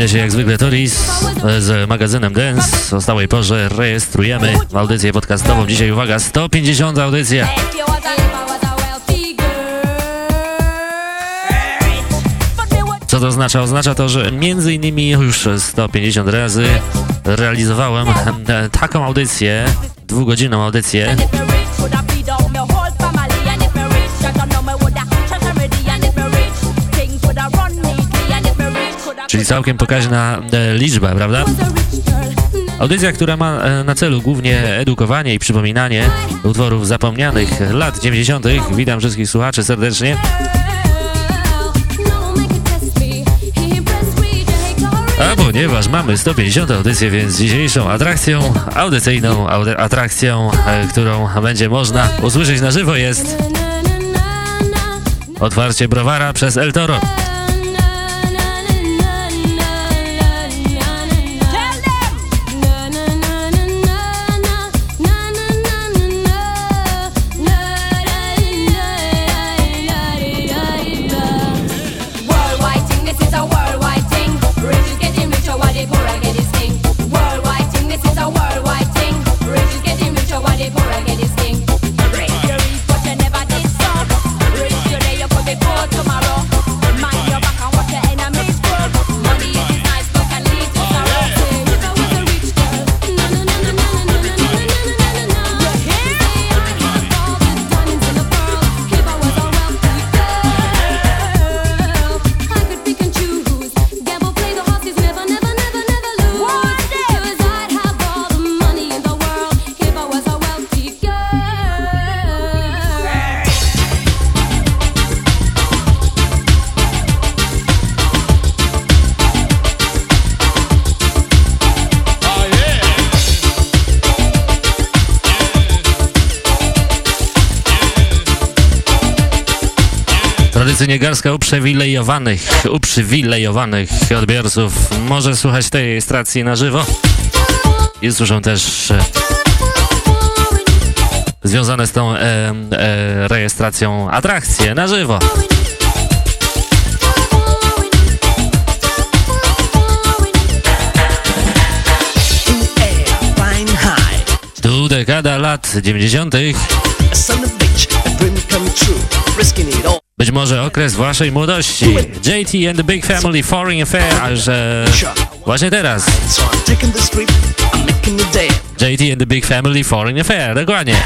Kłania się jak zwykle Toris z magazynem Dance. O stałej porze rejestrujemy audycję podcastową. Dzisiaj uwaga, 150 audycja. Co to oznacza? Oznacza to, że między innymi już 150 razy realizowałem taką audycję, dwugodzinną audycję czyli całkiem pokaźna e, liczba, prawda? Audycja, która ma e, na celu głównie edukowanie i przypominanie utworów zapomnianych lat 90. Witam wszystkich słuchaczy serdecznie. A ponieważ mamy 150 audycję, więc dzisiejszą atrakcją, audycyjną atrakcją, e, którą będzie można usłyszeć na żywo jest otwarcie browara przez El Toro. Tradycyjnie garstka uprzywilejowanych, uprzywilejowanych odbiorców może słuchać tej stacji na żywo i słyszą też związane z tą e, e, rejestracją atrakcje na żywo. Tu dekada lat 90. Być może okres waszej młodości. JT and the Big Family Foreign Affair, a że właśnie teraz. JT and the Big Family Foreign Affair, dokładnie.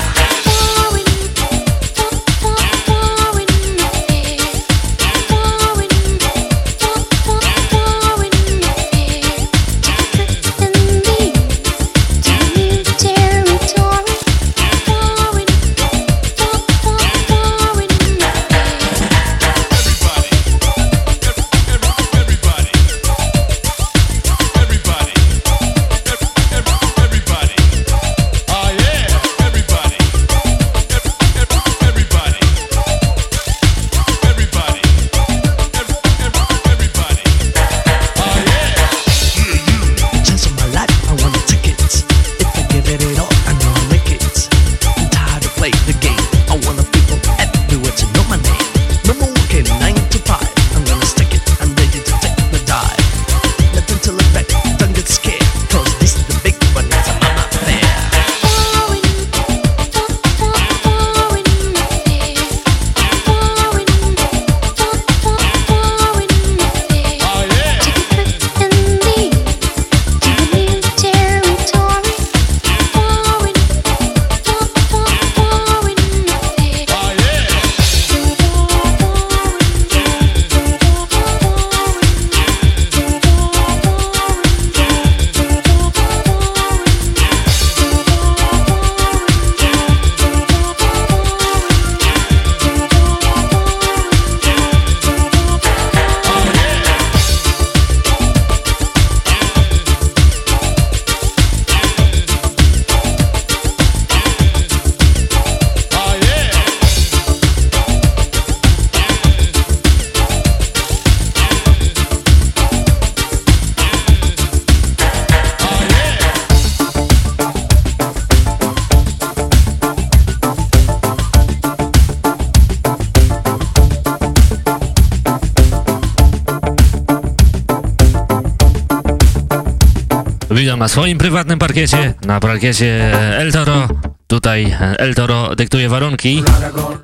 Na swoim prywatnym parkiecie, na parkiecie El Toro. Tutaj El Toro dyktuje warunki.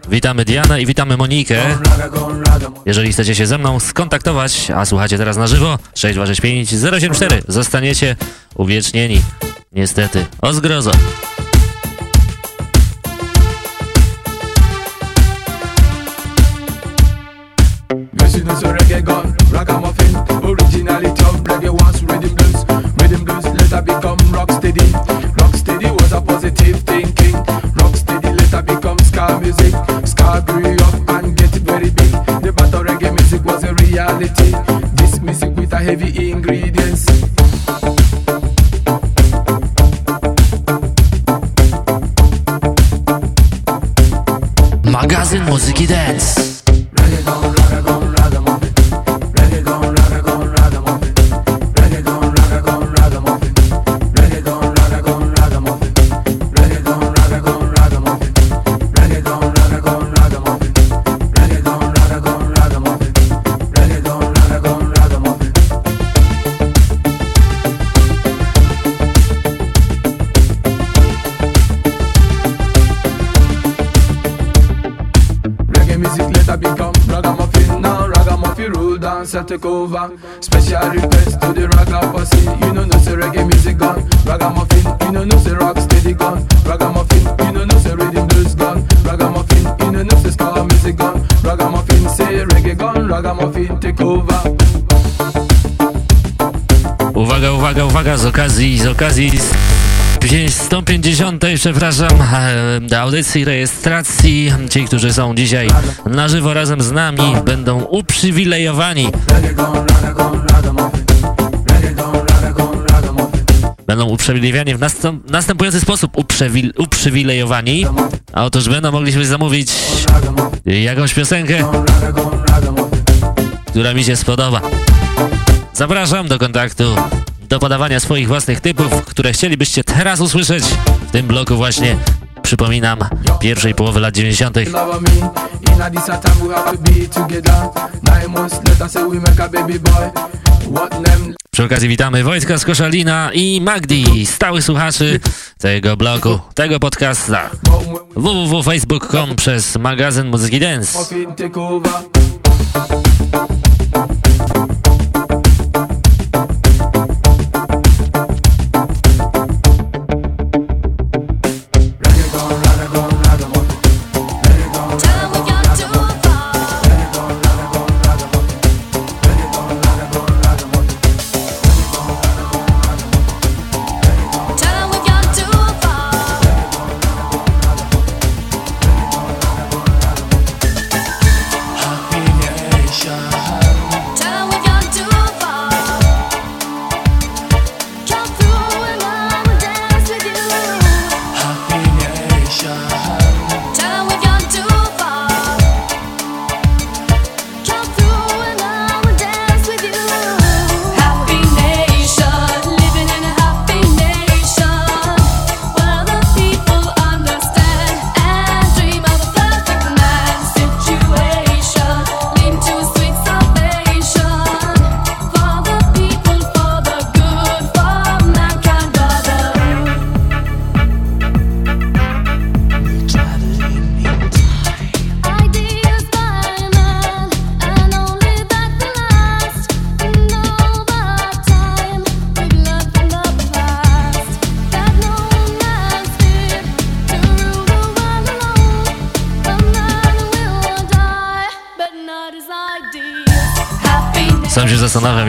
Witamy Dianę i witamy Monikę. Jeżeli chcecie się ze mną skontaktować, a słuchacie teraz na żywo, 6265 074, zostaniecie uwiecznieni. Niestety, o zgrozo. ska music. Ska grew up and get very big. The battle reggae music was a reality. This music with a heavy ingredient. Take over. Special request to the ragamuffin. You know, no say reggae music gone. Ragamuffin, you know, no say rock steady gone. Ragamuffin, you know, no say rhythm blues gone. Ragamuffin, you know, no say ska music gone. Ragamuffin, say reggae gone. Ragamuffin, take over. Uwaga, uwaga, uwaga, z okazji, z okazji 150, przepraszam, e, audycji rejestracji. Ci, którzy są dzisiaj na żywo razem z nami, będą uprzywilejowani. Będą uprzywilejowani w następ, następujący sposób uprzewil, uprzywilejowani. A otóż będą mogli sobie zamówić jakąś piosenkę, która mi się spodoba. Zapraszam do kontaktu do podawania swoich własnych typów, które chcielibyście teraz usłyszeć w tym bloku właśnie przypominam, pierwszej połowy lat 90. love me. In this time we have to be together. Nine months later, say we make a baby boy. What them Przy okazji witamy Wojtka z Koszalina i Magdi, stałych słuchaczy tego blogu, tego podcasta www.facebook.com przez magazyn Muzyki Dance.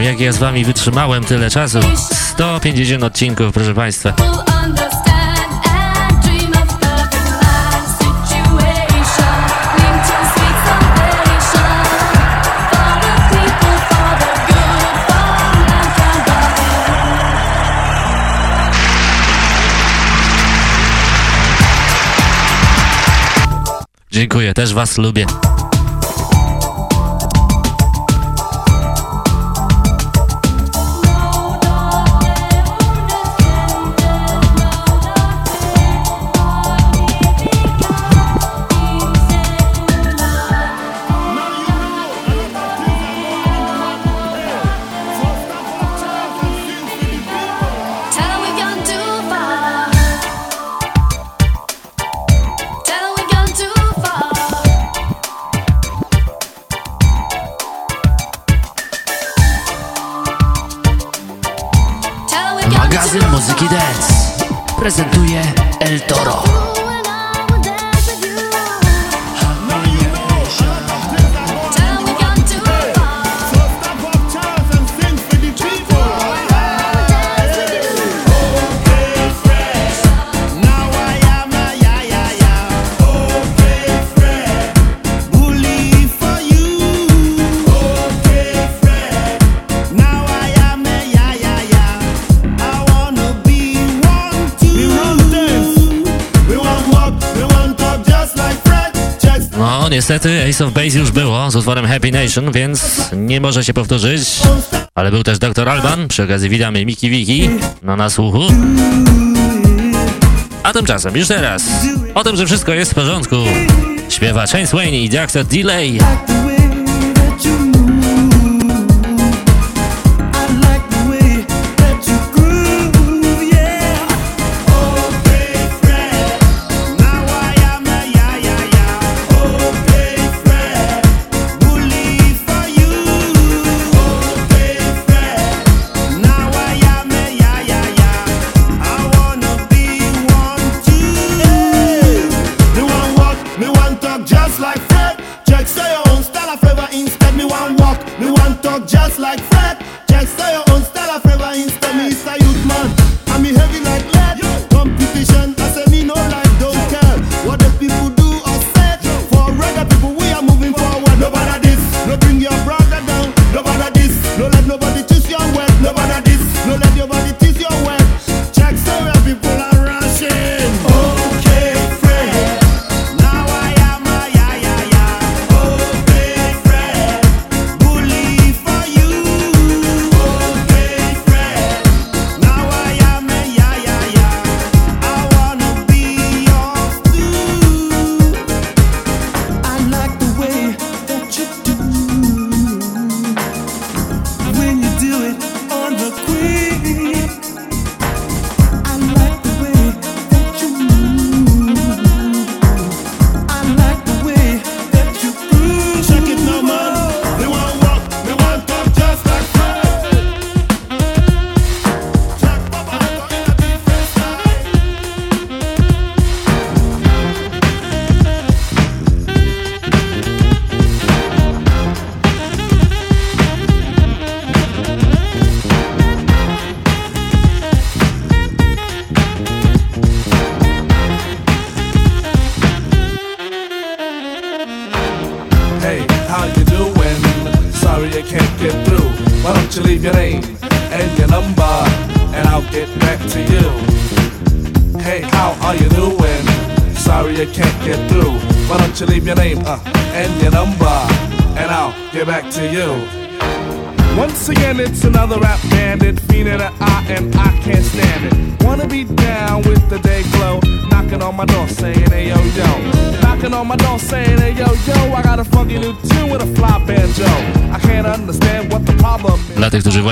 Jak ja z wami wytrzymałem tyle czasu. 150 odcinków, proszę państwa. will understand and dream niestety Ace of Base już było z utworem Happy Nation, więc nie może się powtórzyć. Ale był też Dr. Alban, przy okazji witamy Miki Wiki, na słuchu. A tymczasem, już teraz, o tym, że wszystko jest w porządku, śpiewa Chance Wayne i Dr. Delay.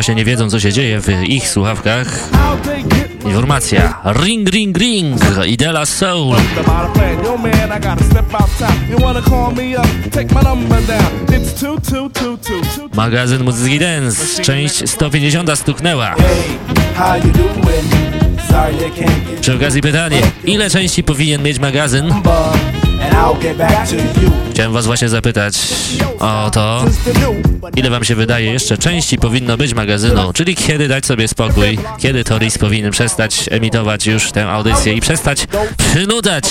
Właśnie nie wiedzą, co się dzieje w ich słuchawkach, informacja. Ring, ring, ring. Idela Soul. Magazyn Muzyki Dance. Część 150 stuknęła. Przy okazji pytanie, ile części powinien mieć magazyn? Chciałem was właśnie zapytać o to, ile wam się wydaje jeszcze części powinno być magazynu, czyli kiedy dać sobie spokój, kiedy Toris powinien przestać emitować już tę audycję i przestać przynudzać.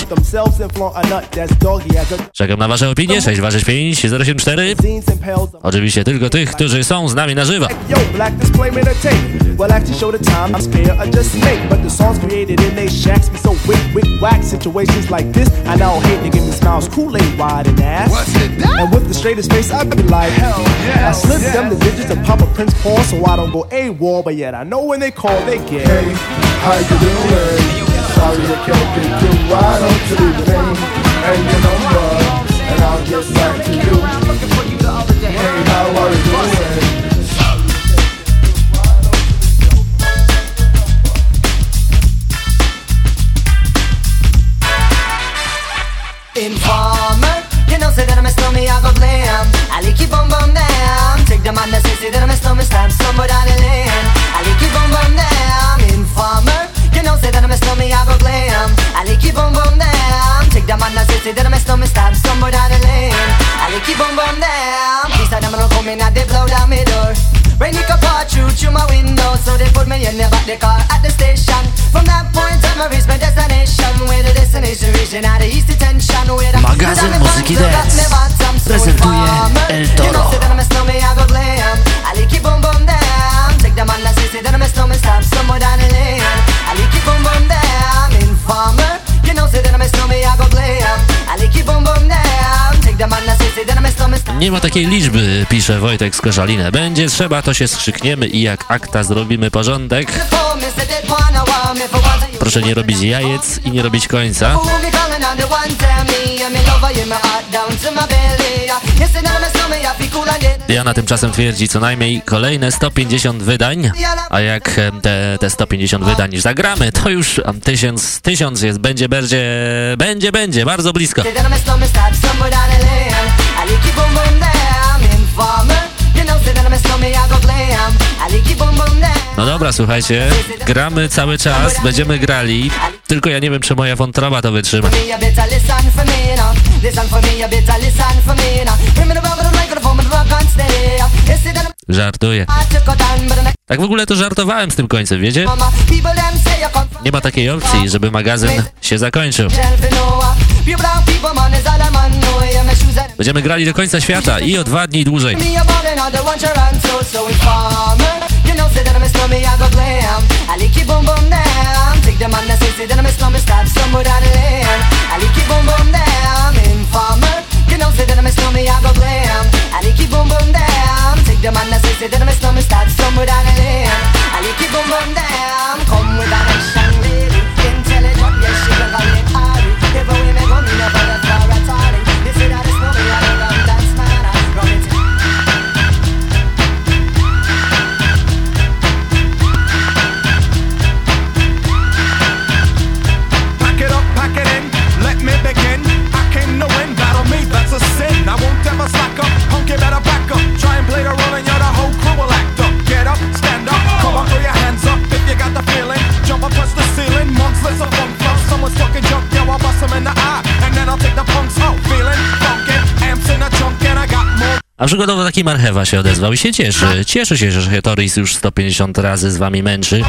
Czekam na wasze opinie, 625 074. zines and pals. Oczywiście tylko tych, którzy są z nami na żywo. Situations like this, I now hate to give me smiles, Kool Aid wide and ass. What's it that? And with the straightest face, I be like, hell yeah. I slip them the digits and pop a Prince Paul so I don't go AWOL. But yet, I know when they call, they get. Hey, how you doing? Sorry I can't get through. Why don't you leave name and your number, and I'll get back to you. Hey, how are you doing? Stamp somewhere down the lane. I like keep on bum down. Informer, you know say that I'm a snowman, I go glam. I like keep on bum down. Take the man that say say that I'm a snowman, stamp somewhere down the lane. I like keep on bum down. These are them gonna come in and they blow down my door. It can pour through through my window, so they put me in the back the car at the station. From that point on, I reach my destination. Where the destination region out of east detention. Where the Magazyn Muzyki Dance prezentuje El Toro. Nie ma takiej liczby, pisze Wojtek z. Będzie trzeba, to się skrzykniemy i jak akta zrobimy porządek. Proszę nie robić jajec i nie robić końca. Diana tymczasem twierdzi co najmniej kolejne 150 wydań, a jak te, te 150 wydań zagramy, to już em, tysiąc, tysiąc jest, będzie, będzie, będzie, będzie, bardzo blisko. No dobra, słuchajcie, gramy cały czas, będziemy grali, tylko ja nie wiem, czy moja wątroba to wytrzyma. Żartuję. Tak w ogóle to żartowałem z tym końcem, wiecie? Nie ma takiej opcji, żeby magazyn się zakończył. Będziemy grali do końca świata i o dwa dni dłużej. Say that I'm a I go glam I like it boom boom down Take the man that say say that I'm a snowman, start somewhere down the lane I like it boom boom down Informer stand up, come on, throw your hands up if you got the feeling. Jump up, touch the ceiling, monks, let's a funk. Someone's talking junk, yo, I'll bust them in the eye. And then I'll take the punks out, feeling funky. Amps in a trunk and I got more. A przykładowo taki Marchewa się odezwał i się cieszy. Cieszy się, że Toris już 150 razy z wami męczy.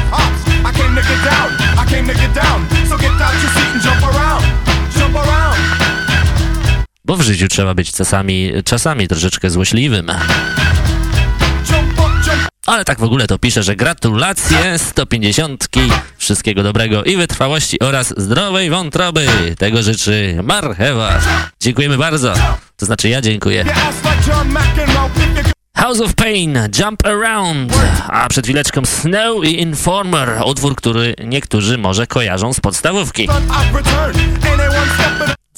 Bo w życiu trzeba być czasami, czasami troszeczkę złośliwym. Ale tak w ogóle to pisze, że gratulacje 150. Wszystkiego dobrego i wytrwałości oraz zdrowej wątroby. Tego życzy Marchewa. Dziękujemy bardzo. To znaczy ja dziękuję. House of Pain, Jump Around, a przed chwileczką Snow i Informer, utwór, który niektórzy może kojarzą z podstawówki.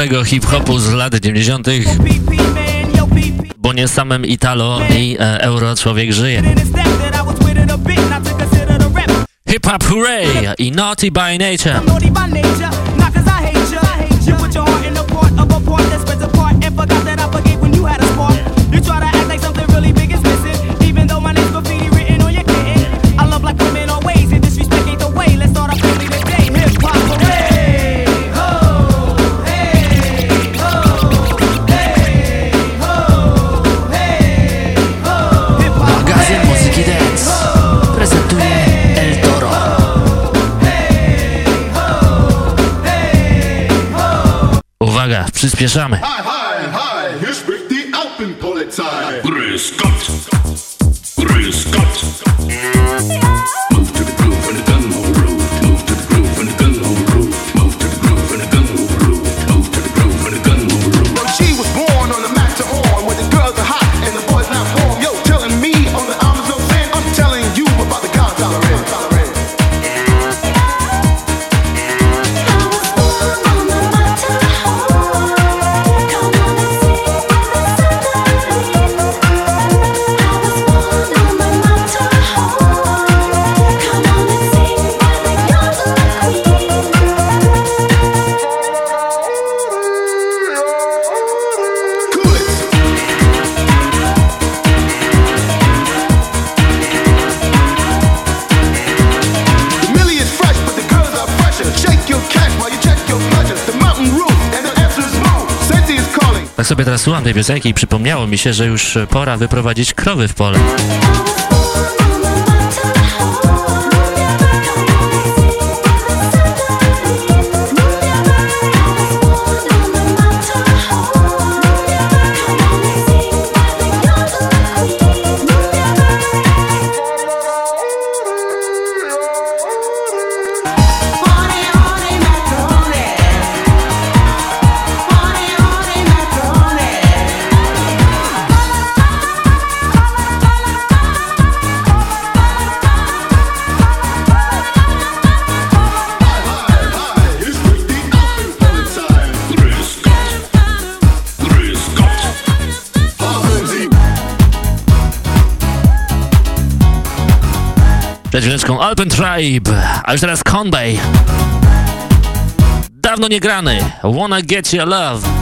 dobrego hip-hopu z lat 90., bo nie samym Italo i e, Euro człowiek żyje. Hip-hop hooray i Naughty by Nature. Uwaga, przyspieszamy. Tak, sobie teraz słucham tej piosenki i przypomniało mi się, że już pora wyprowadzić krowy w pole. Tribe, a już teraz Conway. Dawno niegrany, Wanna Get Your Love.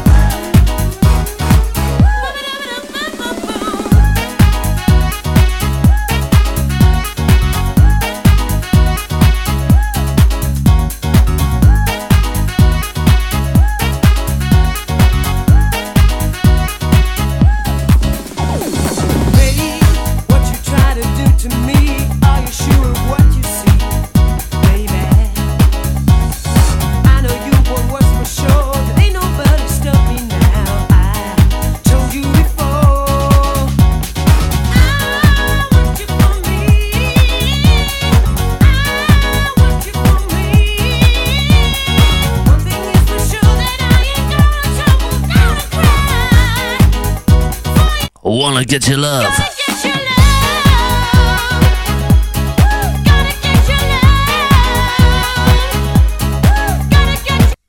Get Your Love.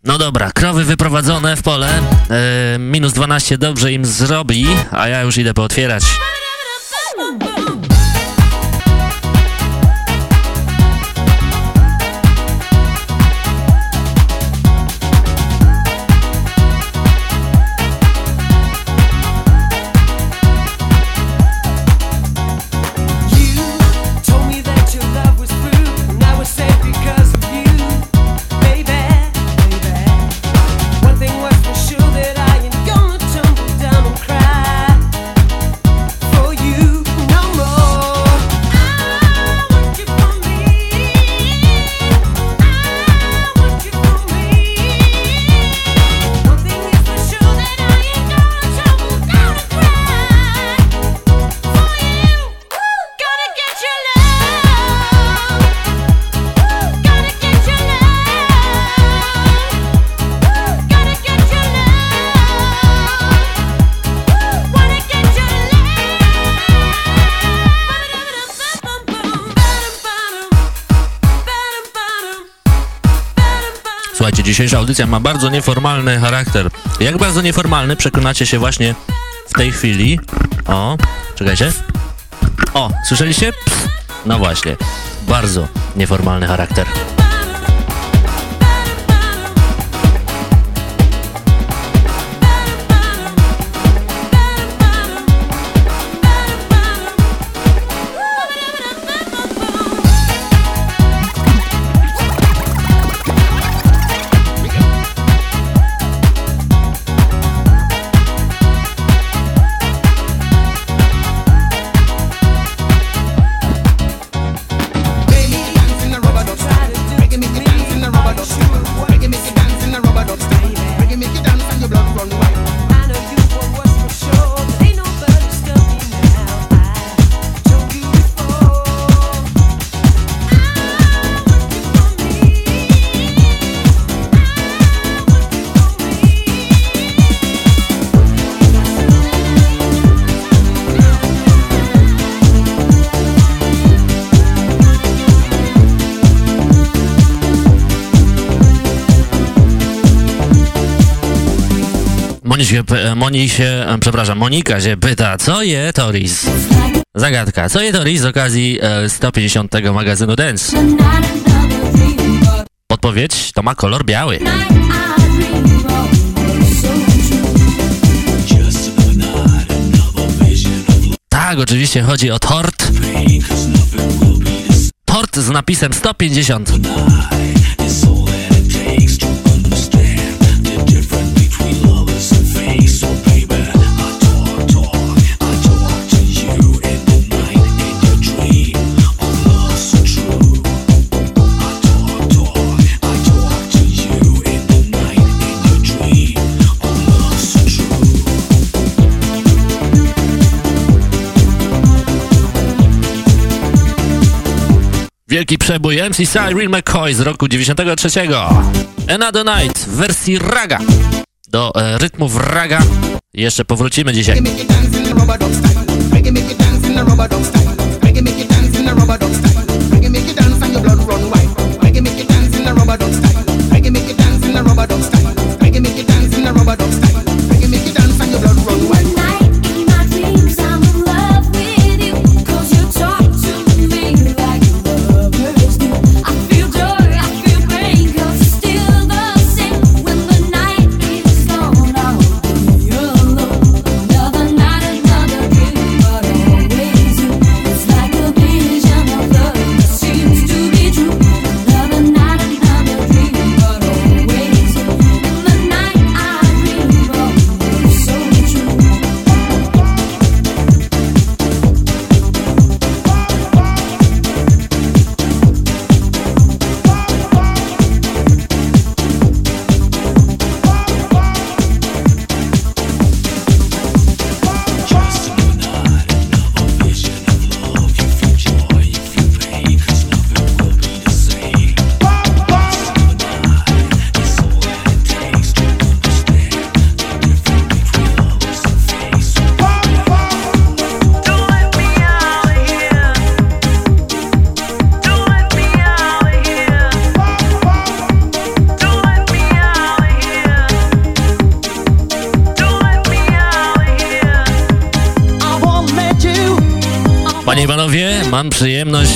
No dobra, krowy wyprowadzone w pole. E, minus 12 dobrze im zrobi, a ja już idę pootwierać. Dzisiejsza audycja ma bardzo nieformalny charakter. Jak bardzo nieformalny przekonacie się właśnie w tej chwili. O, czekajcie. O, słyszeliście? No właśnie, bardzo nieformalny charakter. Się, p- Moni się, e, przepraszam, Monika się pyta, co je Toris? Zagadka, co je Toris z okazji e, 150. magazynu Dance? Odpowiedź to ma kolor biały. Tak, oczywiście chodzi o tort. Tort z napisem 150. Wielki przebój MC Cyril McCoy z roku 93. Another Night w wersji raga. Do e, rytmów raga jeszcze powrócimy dzisiaj.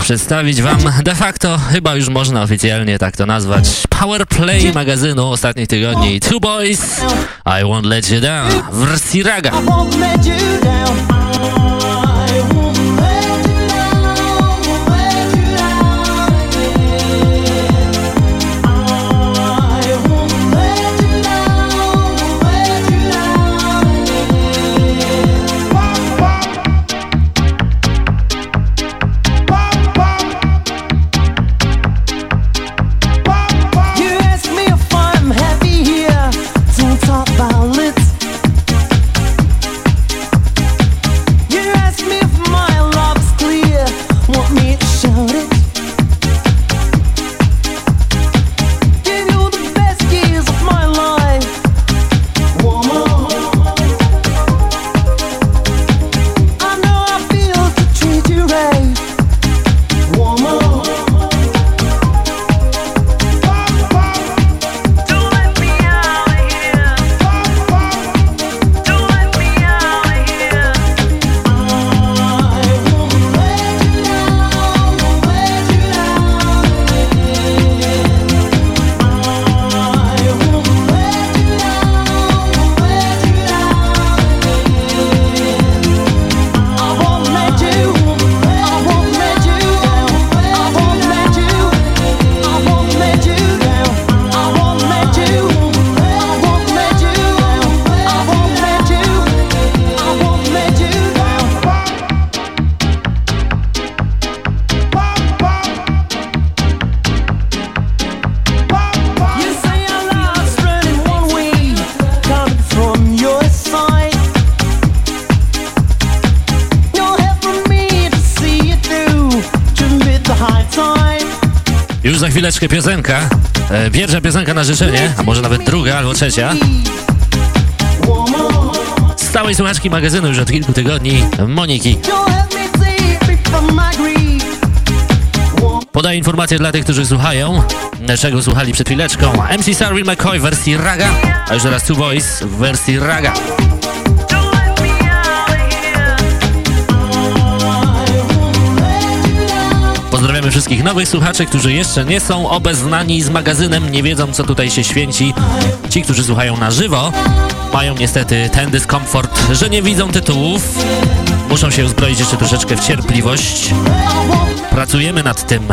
przedstawić Wam de facto, chyba już można oficjalnie tak to nazwać, powerplay magazynu ostatnich tygodni. Two Boys, I Won't Let You Down, w wersji raga. za chwileczkę piosenka. E, pierwsza piosenka na życzenie, a może nawet druga albo trzecia. Stałej słuchaczki magazynu już od kilku tygodni, Moniki. Podaję informację dla tych, którzy słuchają, e, czego słuchali przed chwileczką. MC Sarry McCoy w wersji raga, a już teraz Two Boys w wersji raga. wszystkich nowych słuchaczy, którzy jeszcze nie są obeznani z magazynem, nie wiedzą co tutaj się święci. Ci, którzy słuchają na żywo, mają niestety ten dyskomfort, że nie widzą tytułów. Muszą się uzbroić jeszcze troszeczkę w cierpliwość. Pracujemy nad tym.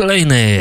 kolejny.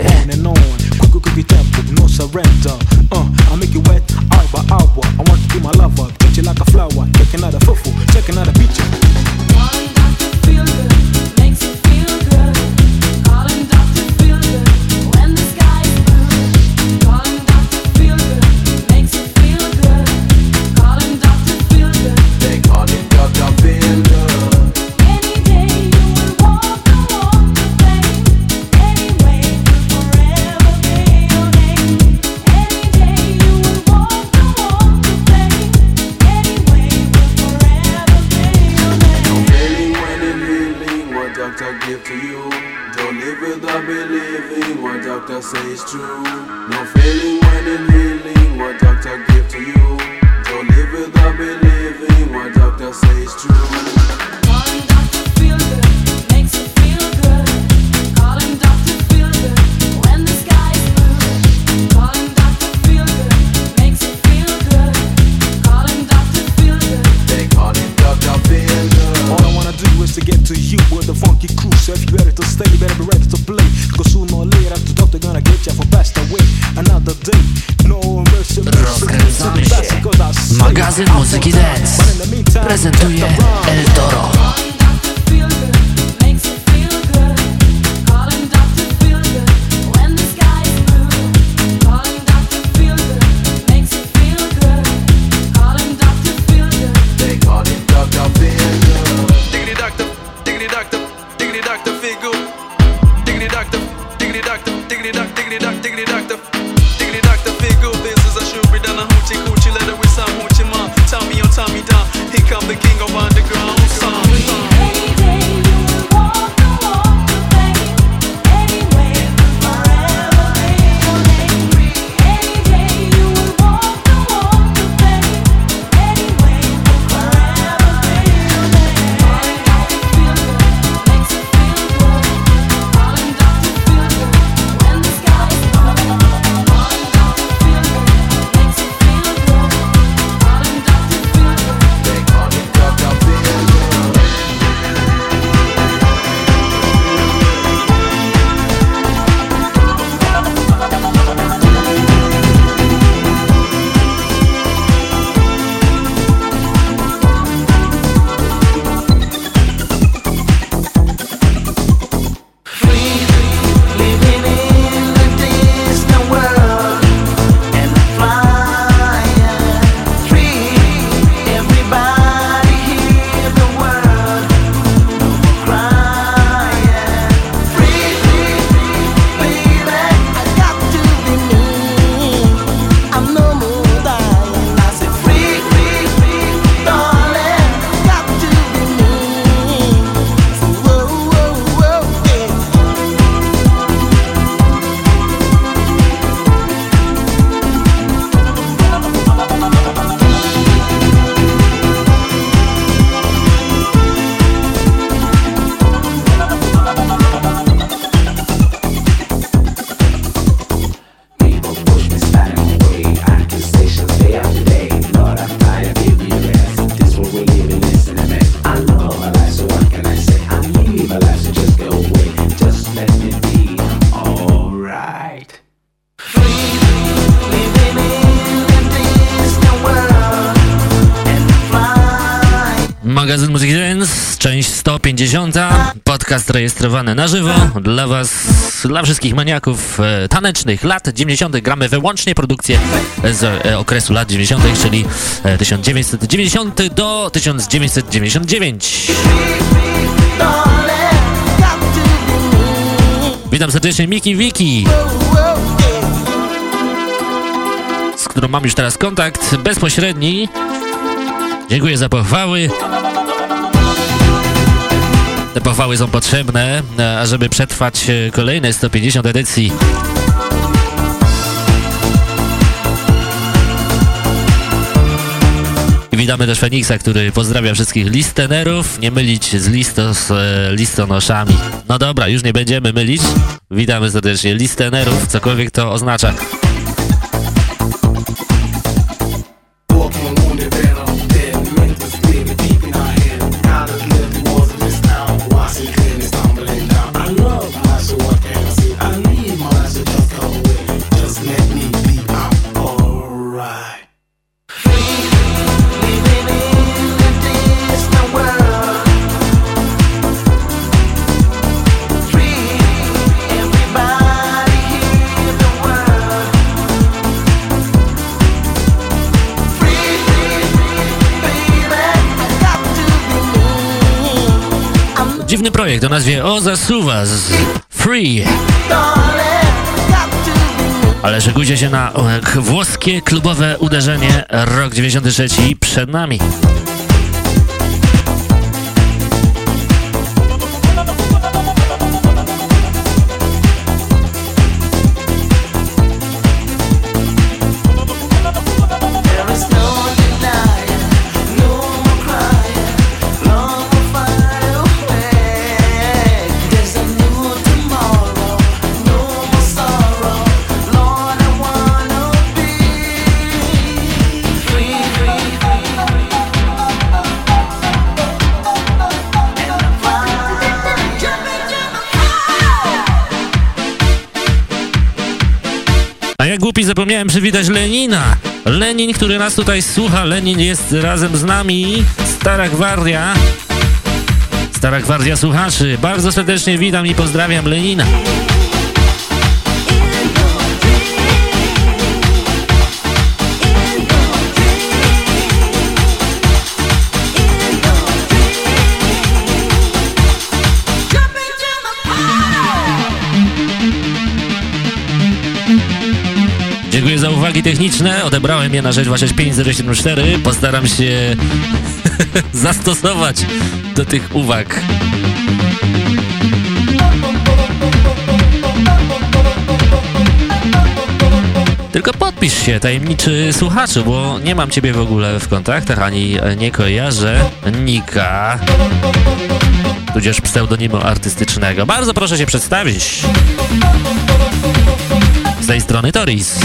zarejestrowane na żywo dla Was, dla wszystkich maniaków e, tanecznych lat 90. Gramy wyłącznie produkcję z e, okresu lat 90., czyli e, 1990 do 1999. Witam serdecznie Miki Wiki z którą mam już teraz kontakt bezpośredni. Dziękuję za pochwały. Te pochwały są potrzebne, e, ażeby przetrwać e, kolejne 150 edycji. Witamy też Feniksa, który pozdrawia wszystkich listenerów. Nie mylić z, listo, z e, listonoszami. No dobra, już nie będziemy mylić. Witamy serdecznie listenerów, cokolwiek to oznacza. Dziwny projekt o nazwie O Zasuwa z Free. Ale szykujcie się na e, włoskie klubowe uderzenie rok 93 przed nami. Głupi zapomniałem przywitać Lenina. Lenin, który nas tutaj słucha. Lenin jest razem z nami. Stara Gwardia. Stara Gwardia słuchaczy. Bardzo serdecznie witam i pozdrawiam Lenina. Uwagi techniczne. Odebrałem je na 6265 Postaram się zastosować do tych uwag. Tylko podpisz się, tajemniczy słuchaczu, bo nie mam ciebie w ogóle w kontaktach, ani nie kojarzę Nika, tudzież pseudonimu artystycznego. Bardzo proszę się przedstawić. Z tej strony Toris.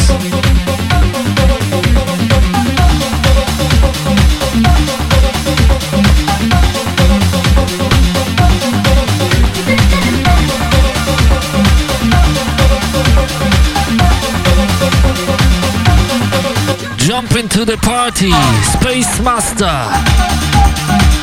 Into the party, Space Master.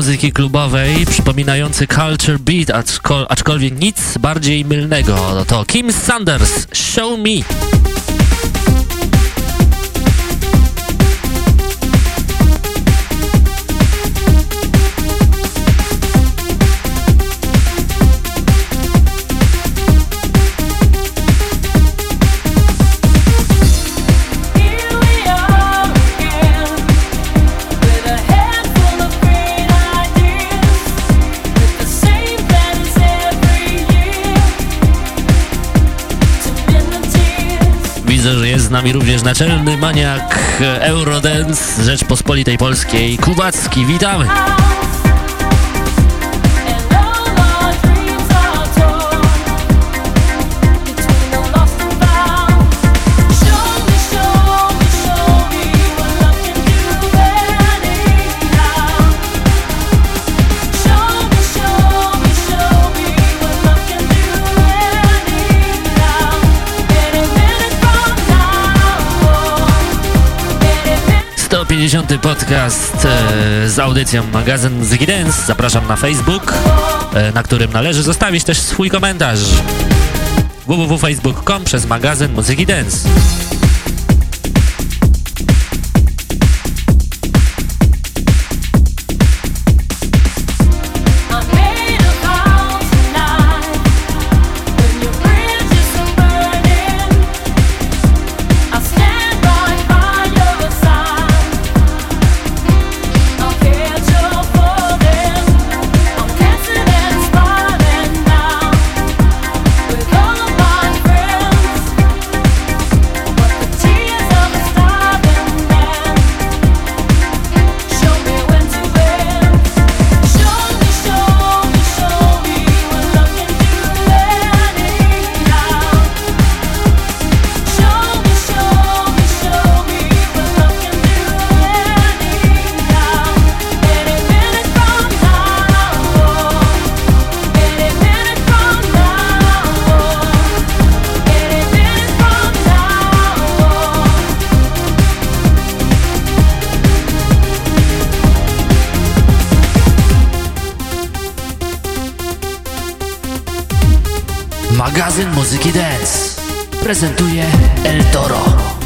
Muzyki klubowej, przypominający culture beat, aczko- aczkolwiek nic bardziej mylnego. To Kim Sanders, Show Me. Nami również naczelny maniak Eurodance Rzeczpospolitej Polskiej, Kubacki. Witamy! Podcast e, z audycją magazyn Muzyki Dance. Zapraszam na Facebook, e, na którym należy zostawić też swój komentarz. www.facebook.com przez magazyn Muzyki Dance. Prezentuje El Toro.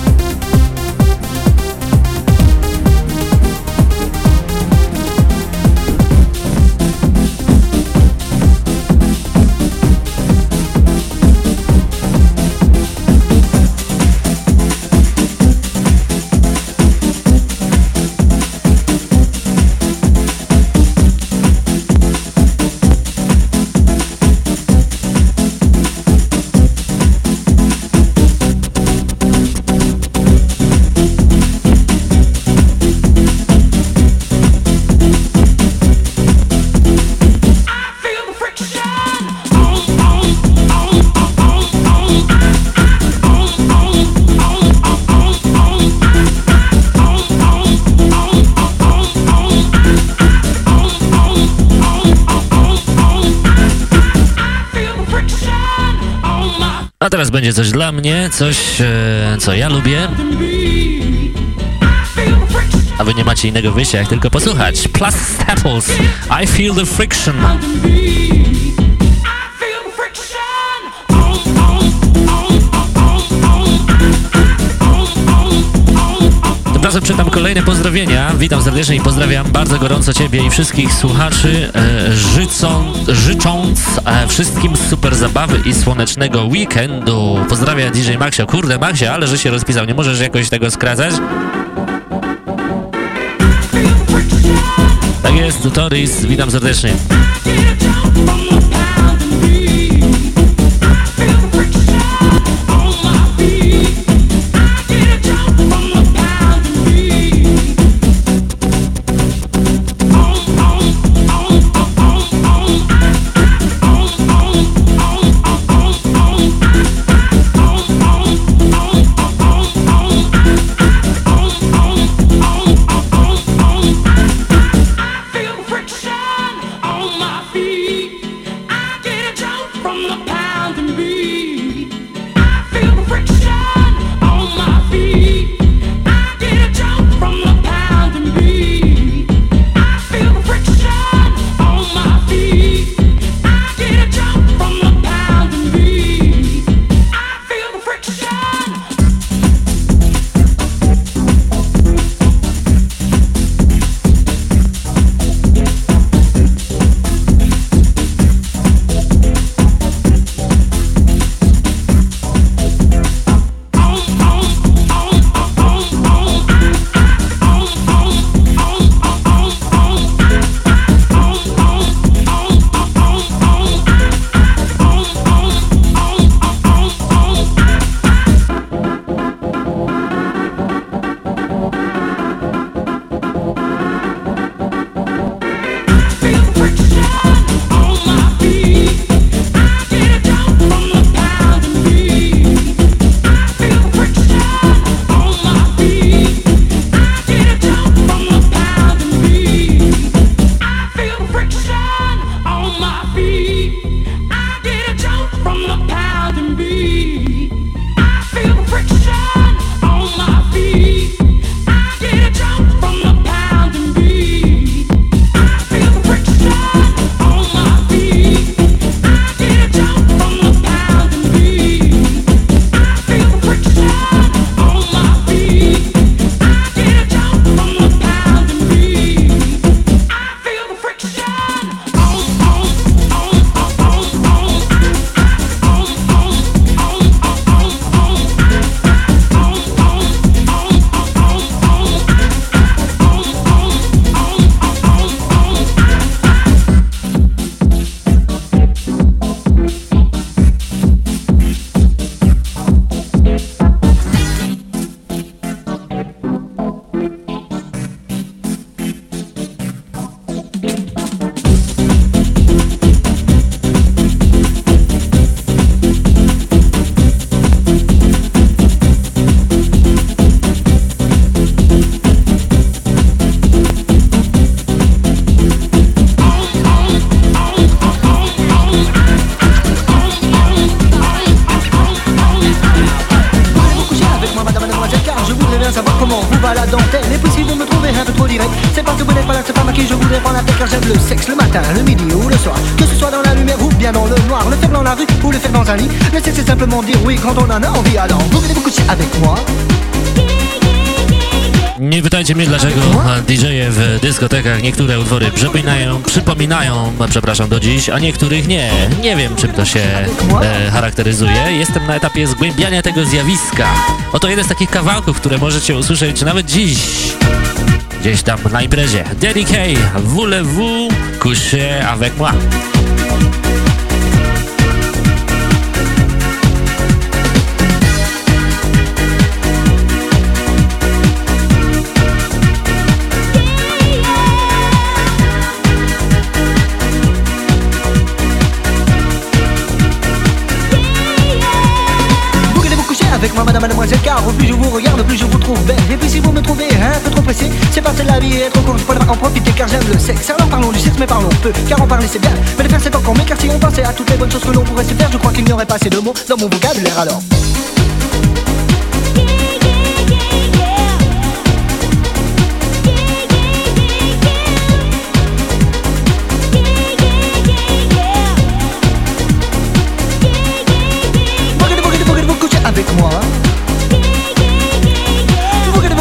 Będzie coś dla mnie, coś, e, co ja lubię. A wy nie macie innego wyjścia, jak tylko posłuchać. Plus Staples, I Feel the Friction. Tymczasem czytam kolejne pozdrowienia. Witam serdecznie i pozdrawiam bardzo gorąco Ciebie i wszystkich słuchaczy, e, życząc e, wszystkim super zabawy i słonecznego weekendu. Pozdrawia DJ Maxio. Kurde, Maxio, ale że się rozpisał. Nie możesz jakoś tego skracać? Tak jest, Toris, witam serdecznie. Niektóre utwory przypominają, przypominają, przepraszam, do dziś, a niektórych nie. Nie wiem, czym to się e, charakteryzuje. Jestem na etapie zgłębiania tego zjawiska. Oto jeden z takich kawałków, które możecie usłyszeć nawet dziś. Gdzieś tam na imprezie. K, voulez-vous coucher avec moi? Parlons du sexe, mais parlons peu, car en parler c'est bien. Mais le faire c'est encore mieux, car si on pensait à toutes les bonnes choses que l'on pourrait se faire, je crois qu'il n'y aurait pas assez de mots dans mon vocabulaire alors. Vous voulez,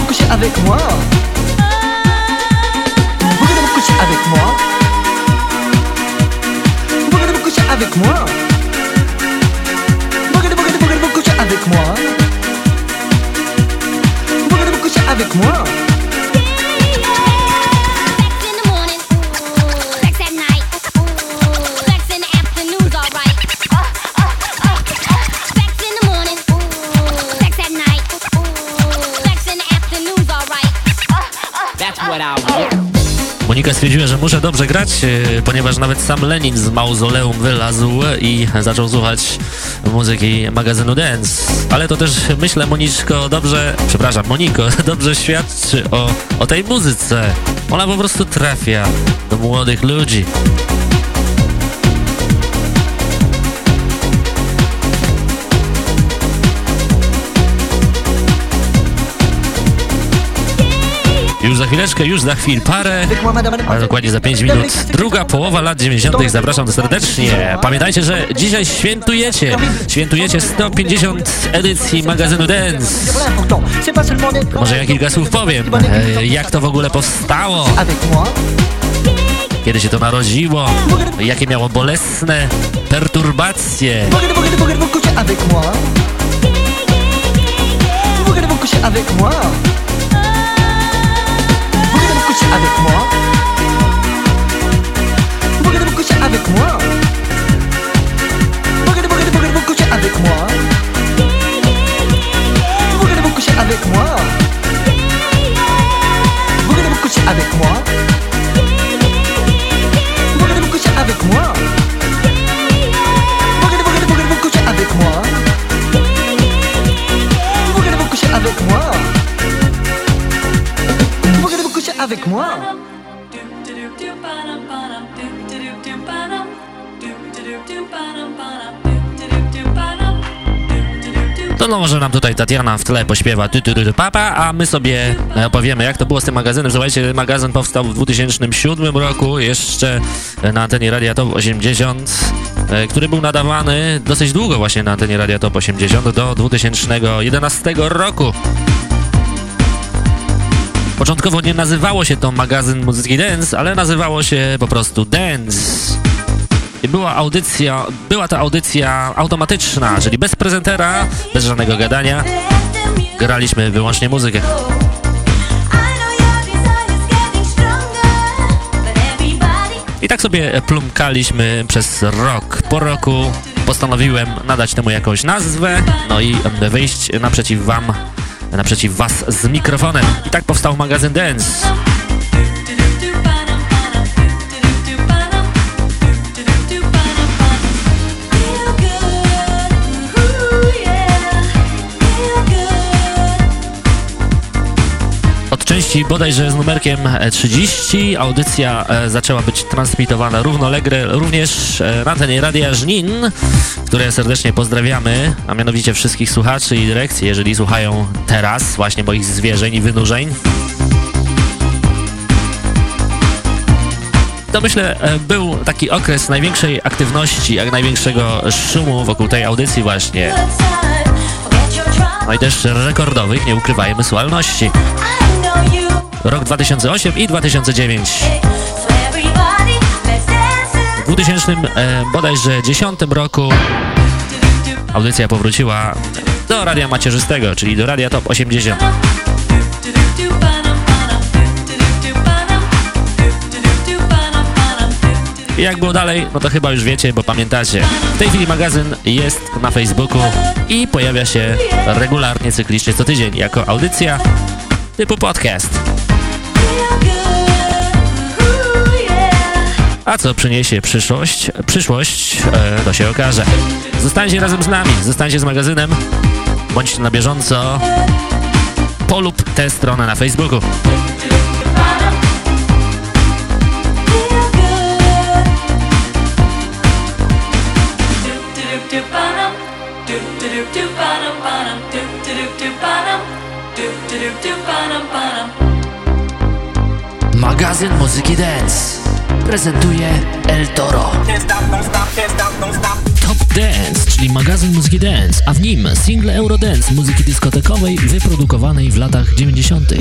stwierdziła, że muszę dobrze grać, e, ponieważ nawet sam Lenin z mauzoleum wylazł i zaczął słuchać muzyki magazynu Dance. Ale to też, myślę, Moniczko, dobrze, przepraszam, Moniko, dobrze świadczy o, o tej muzyce. Ona po prostu trafia do młodych ludzi. Za chwileczkę, już za chwil parę, Avec moi, a dokładnie za 5 minut. Druga połowa lat 90. Zapraszam serdecznie. Pamiętajcie, że dzisiaj świętujecie. Świętujecie 150 edycji magazynu Dance. Może ja kilka słów powiem, e, jak to w ogóle powstało, avec moi. kiedy się to narodziło, jakie miało bolesne perturbacje. Vous voulez, coucher avec moi. Vous voulez vous coucher avec moi. Vous voulez vous coucher avec moi. Vous voulez, vous voulez, vous voulez vous coucher avec moi. Vous voulez vous coucher avec moi. Vous voulez vous coucher avec moi. Vous voulez vous coucher avec moi. Vous voulez, vous voulez, vous voulez vous coucher avec moi Vous voulez vous coucher avec moi avec moi To no może nam tutaj Tatiana w tle pośpiewa ty, ty, ty, ty, papa, a my sobie e, opowiemy jak to było z tym magazynem. Słuchajcie, magazyn powstał w 2007 roku, jeszcze na antenie Radia Top 80, e, który był nadawany dosyć długo właśnie na antenie Radia Top 80 do 2011 roku. Początkowo nie nazywało się to magazyn muzyki dance, ale nazywało się po prostu Dance. I była audycja, była to audycja automatyczna, czyli bez prezentera, bez żadnego gadania. Graliśmy wyłącznie muzykę. I tak sobie plumkaliśmy przez rok. Po roku postanowiłem nadać temu jakąś nazwę, no i wyjść naprzeciw wam, naprzeciw was z mikrofonem. I tak powstał magazyn Dance. Części bodajże z numerkiem e, 30 audycja e, zaczęła być transmitowana równolegle również e, na antenie Radia Żnin, które serdecznie pozdrawiamy, a mianowicie wszystkich słuchaczy i dyrekcji, jeżeli słuchają teraz właśnie moich zwierzeń i wynurzeń. to myślę e, był taki okres największej aktywności, jak największego szumu wokół tej audycji właśnie. No i też rekordowych, nie ukrywajmy, słuchalności. Rok 2008 i 2009. W 2000 e, bodajże 10 roku audycja powróciła do radia macierzystego, czyli do radia Top 80. I jak było dalej, no to chyba już wiecie, bo pamiętacie. W tej chwili magazyn jest na Facebooku i pojawia się regularnie, cyklicznie co tydzień jako audycja typu podcast. A co przyniesie przyszłość? Przyszłość, e, to się okaże. Zostańcie razem z nami, zostańcie z magazynem, bądźcie na bieżąco, polub tę stronę na Facebooku. Magazyn Muzyki Dance prezentuje El Toro. Top Dance, czyli magazyn muzyki dance, a w nim single Eurodance muzyki dyskotekowej wyprodukowanej w latach 90.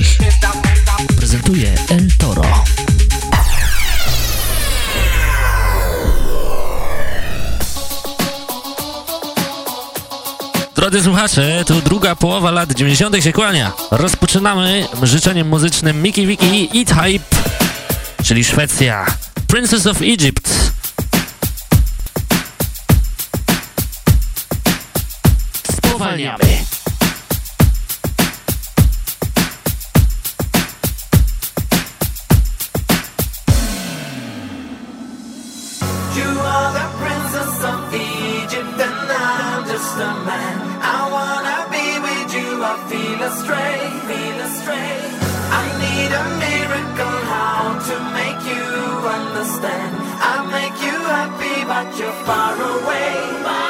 Prezentuje El Toro. Drodzy słuchacze, tu druga połowa lat 90. się kłania. Rozpoczynamy życzeniem muzycznym Mickey Wiki Eat Hype, czyli Szwecja. Princess of Egypt. Spowalniamy. You are the princess of Egypt, and I'm just a man. Astray, feel astray. I need a miracle, how to make you understand. I'll make you happy, but you're far away. Far away.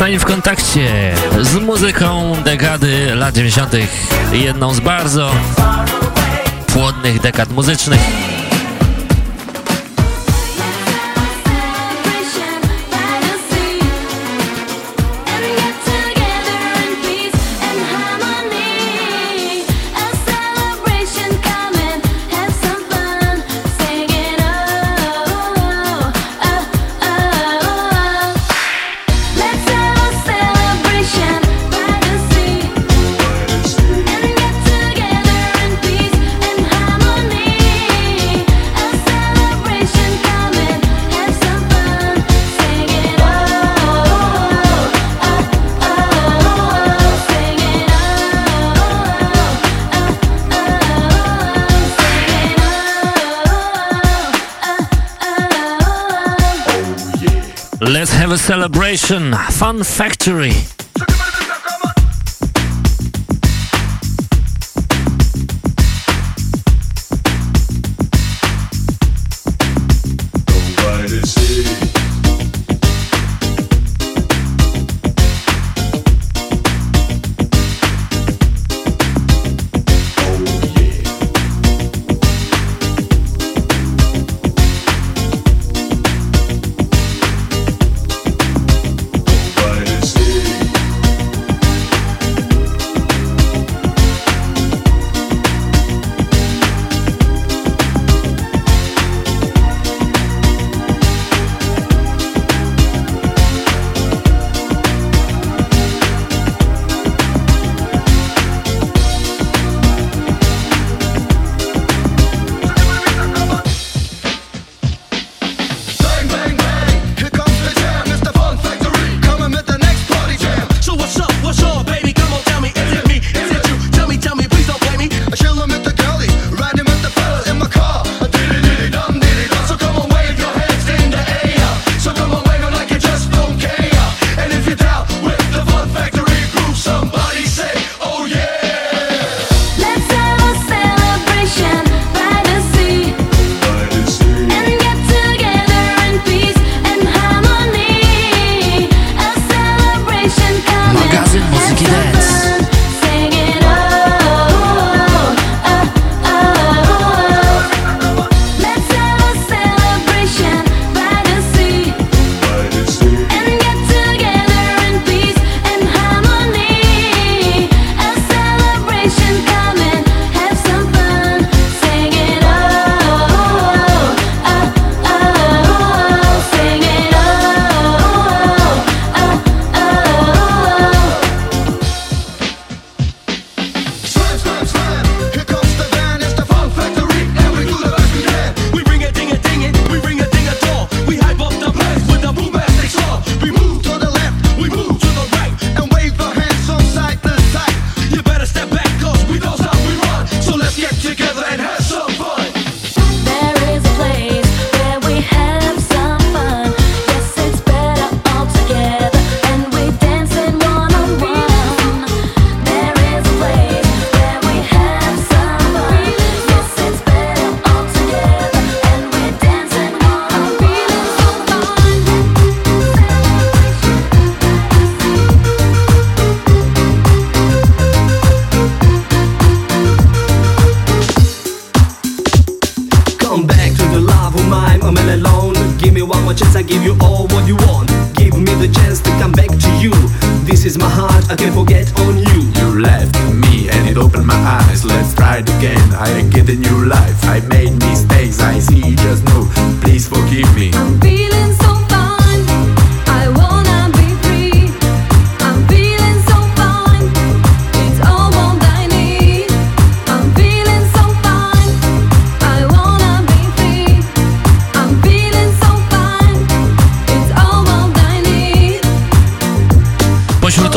Pozostań w kontakcie z muzyką dekady lat 90. Jedną z bardzo płodnych dekad muzycznych. have a celebration. Fun Factory.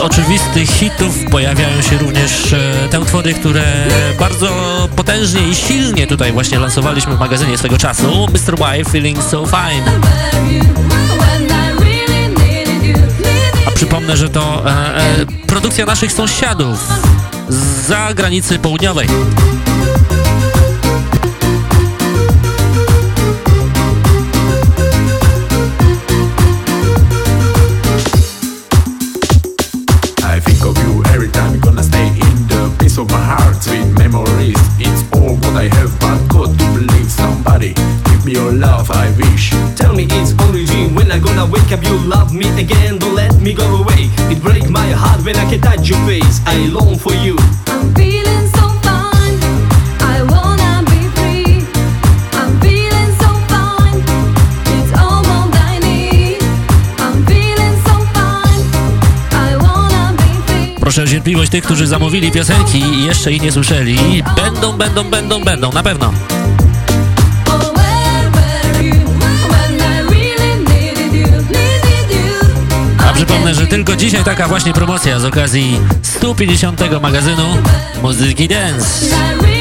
oczywistych hitów pojawiają się również e, te utwory, które bardzo potężnie i silnie tutaj właśnie lansowaliśmy w magazynie swego czasu. Mr. Y, Feeling So Fine. Przypomnę, że to e, e, produkcja naszych sąsiadów z zagranicy południowej. love me again, don't let me go away. It break my heart when I can touch your face. I long for you. I'm feeling so Proszę o cierpliwość tych, którzy zamówili piosenki i jeszcze ich nie słyszeli. Będą, będą, będą, będą, na pewno. przypomnę, że tylko dzisiaj taka właśnie promocja z okazji 150. magazynu Muzyki Dance.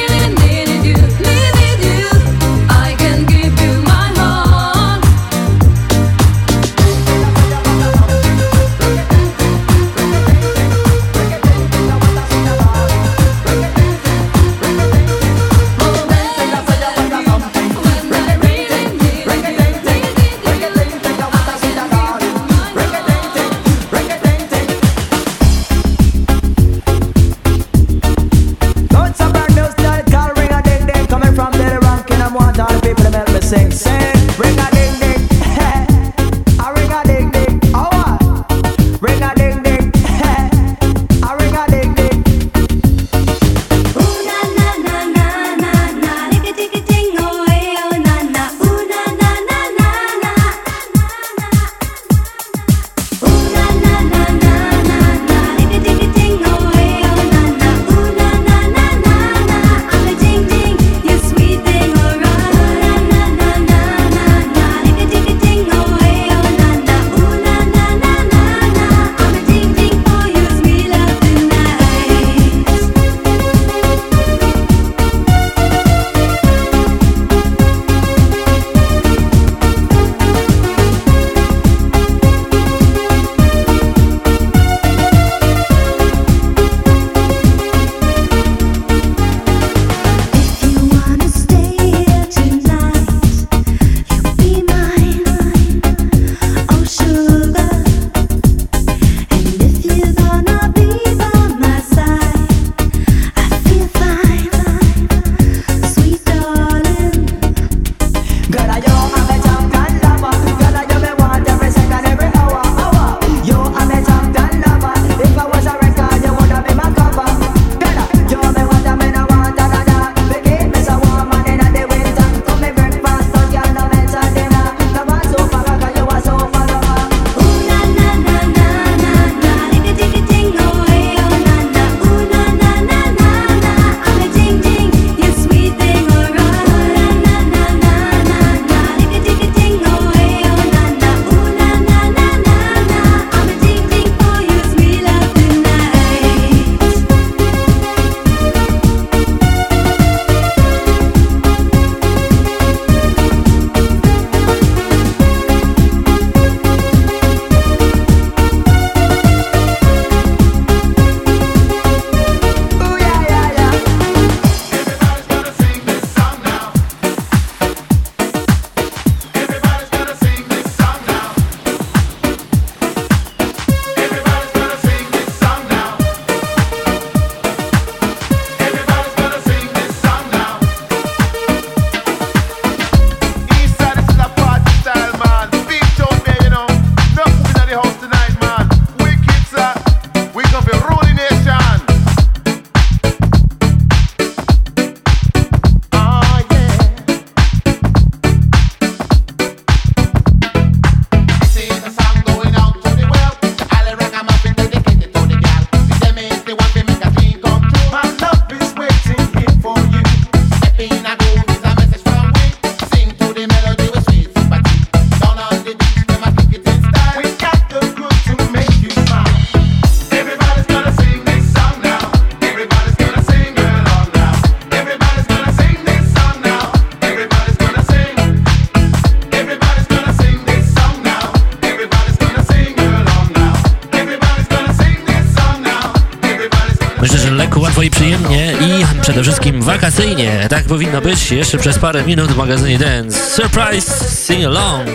Tak powinno być jeszcze przez parę minut w magazynie Dance. Surprise Sing Along.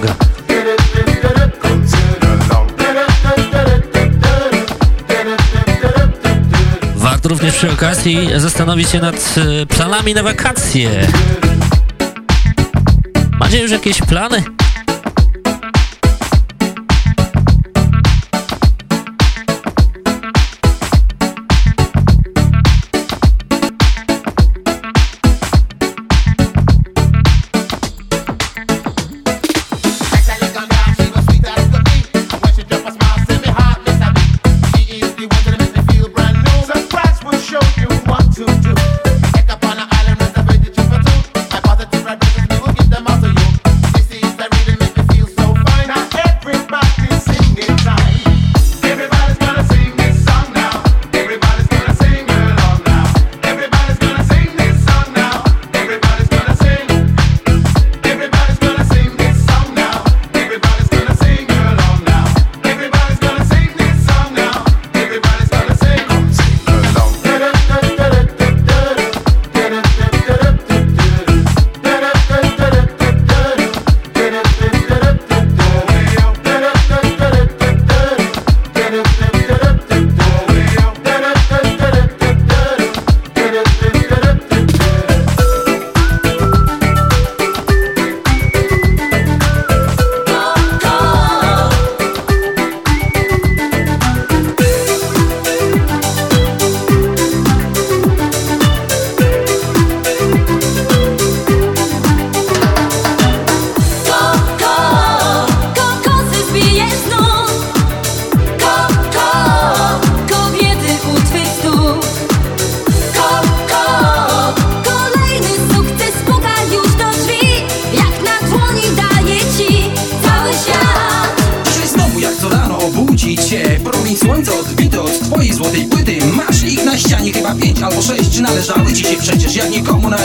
Warto również przy okazji zastanowić się nad e, planami na wakacje. Macie już jakieś plany?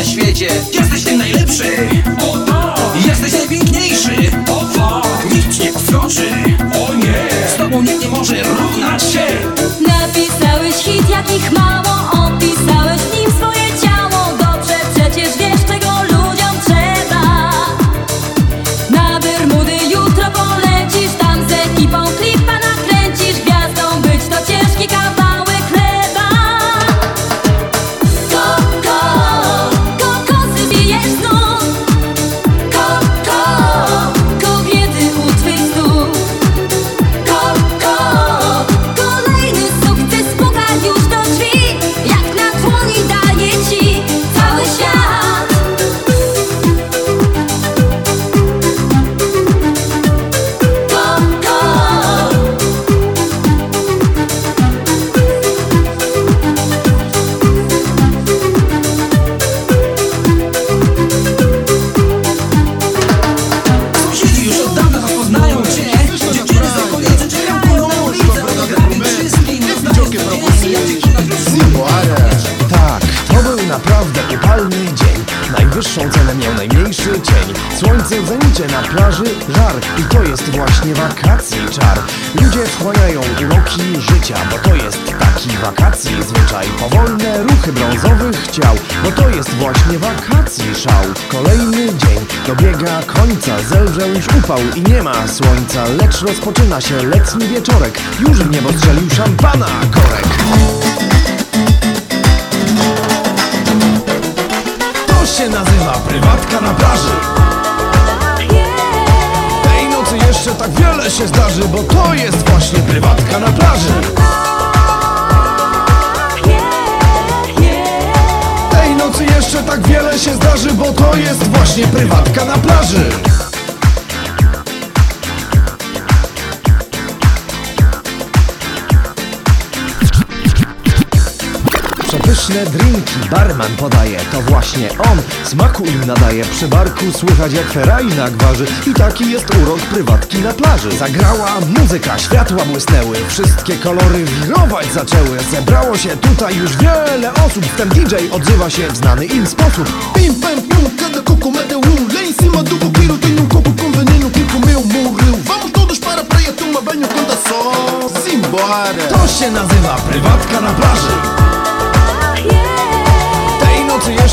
Na świecie końca Zelżał już upał i nie ma słońca Lecz rozpoczyna się letni wieczorek. Już w niebo strzelił szampana korek. To się nazywa prywatka na plaży. Tej nocy jeszcze tak wiele się zdarzy Bo to jest właśnie prywatka na plaży. Tej nocy jeszcze tak wiele się zdarzy Bo to jest właśnie prywatka na plaży Przepyszne drinki barman podaje To właśnie on. Smaku im nadaje Przy barku słychać jak Ferrari na gwarzy. I taki jest urok prywatki na plaży. Zagrała muzyka, światła błysnęły Wszystkie kolory wirować zaczęły. Zebrało się tutaj już wiele osób Ten DJ odzywa się w znany im sposób. Pim pam pum, cada coco mete um Lá em cima do coqueiro tem um coco com veneno que morreu Vamos todos para a praia, toma banho, canta só Simbora To się nazywa prywatka na plaży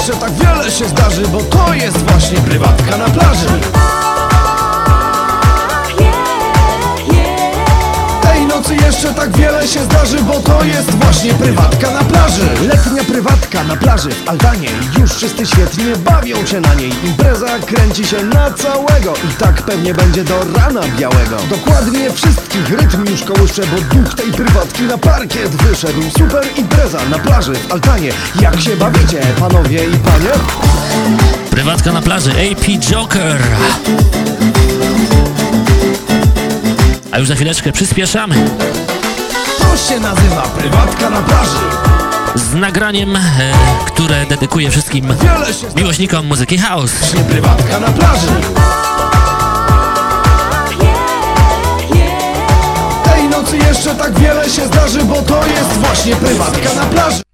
jeszcze tak wiele się zdarzy Bo to jest właśnie prywatka na plaży nocy jeszcze tak wiele się zdarzy, bo to jest właśnie prywatka na plaży. Letnia prywatka na plaży w Altanie Już wszyscy świetnie bawią się na niej. Impreza kręci się na całego I tak pewnie będzie do rana białego. Dokładnie wszystkich rytm już kołysze Bo duch tej prywatki na parkiet wyszedł. Super impreza na plaży w Altanie Jak się bawicie, panowie i panie? Prywatka na plaży, AP Joker. Już za chwileczkę przyspieszamy. To się nazywa prywatka na plaży. Z nagraniem, e, które dedykuję wszystkim miłośnikom muzyki house. Właśnie prywatka na plaży. Tej nocy jeszcze tak wiele się zdarzy, bo to jest właśnie prywatka na plaży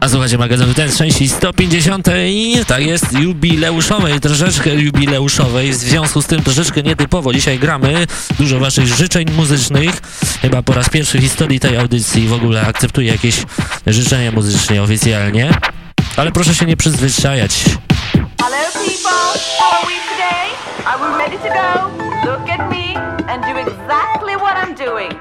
A słuchajcie magazynu ten z części 150 i tak jest jubileuszowej, troszeczkę jubileuszowej, w związku z tym troszeczkę nietypowo dzisiaj gramy, dużo waszych życzeń muzycznych, chyba po raz pierwszy w historii tej audycji w ogóle akceptuję jakieś życzenia muzycznie oficjalnie, ale proszę się nie przyzwyczajać. People. Are we ready to go? Look at me and do exactly what I'm doing.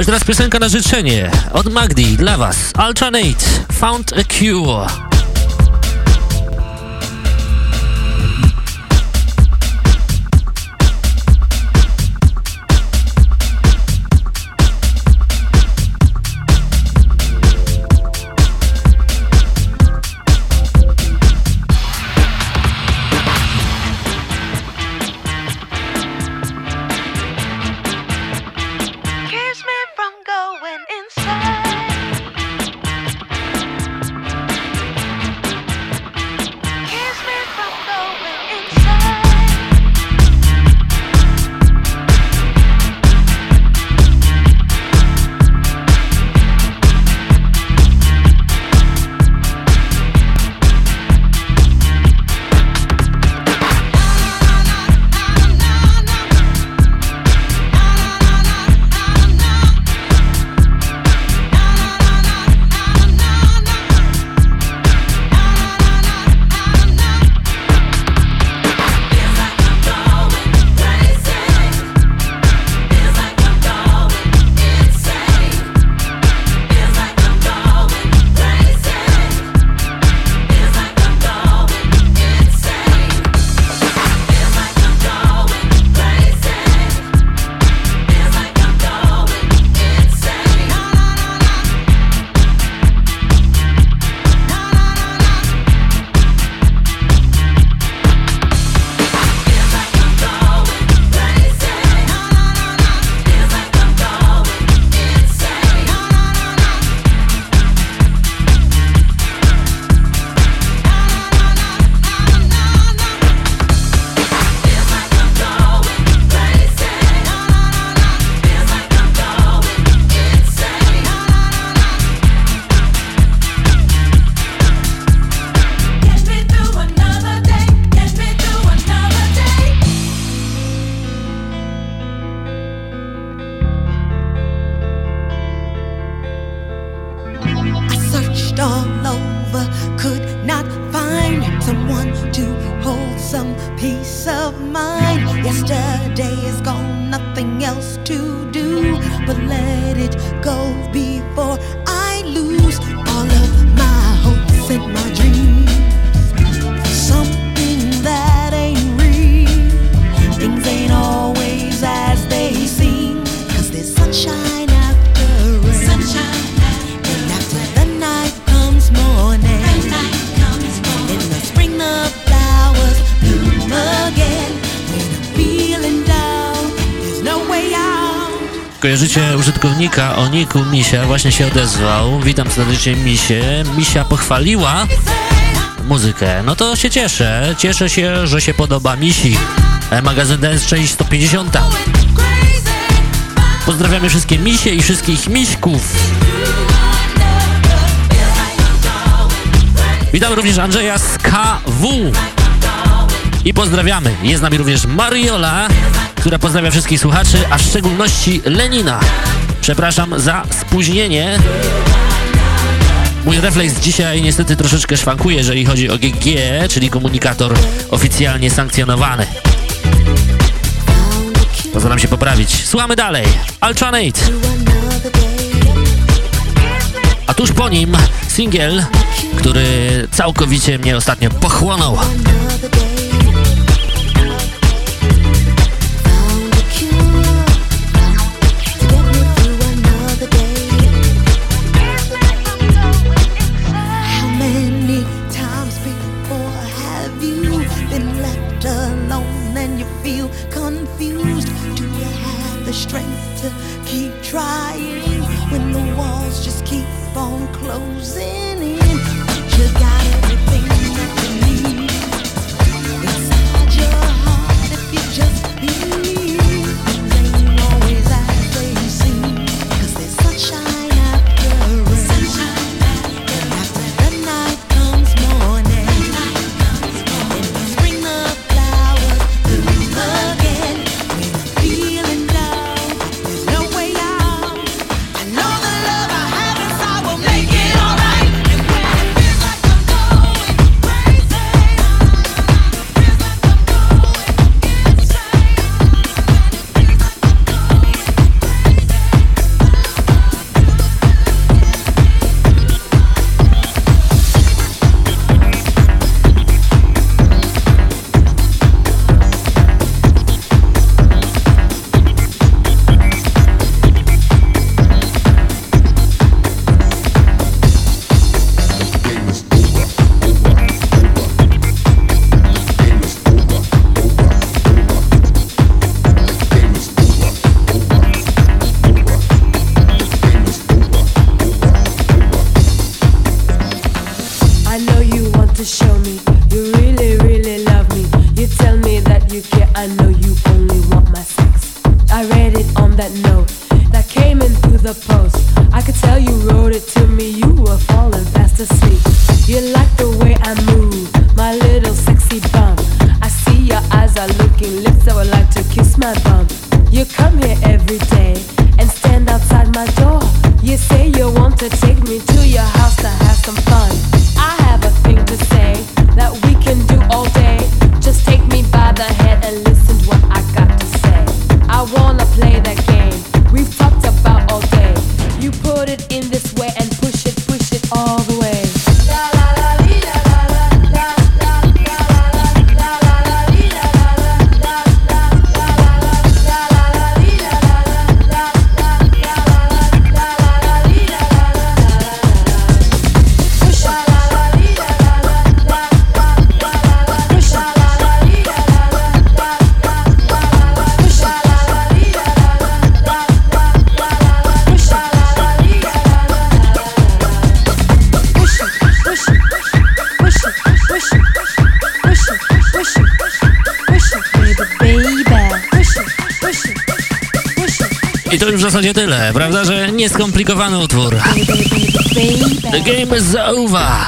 Już teraz piosenka na życzenie od Magdi dla was. Alternate, Found a Cure. o Niku Misia właśnie się odezwał. Witam serdecznie Misie. Misia pochwaliła muzykę. No to się cieszę. Cieszę się, że się podoba Misi. E, magazyn Dance część 150. Pozdrawiamy wszystkie misie i wszystkich miśków. Witam również Andrzeja z KW. I pozdrawiamy. Jest z nami również Mariola, która pozdrawia wszystkich słuchaczy, a w szczególności Lenina. Przepraszam za spóźnienie. Mój refleks dzisiaj niestety troszeczkę szwankuje, jeżeli chodzi o GG, czyli komunikator oficjalnie sankcjonowany. Postaram się poprawić. Słuchamy dalej. Alternate. A tuż po nim singiel, który całkowicie mnie ostatnio pochłonął.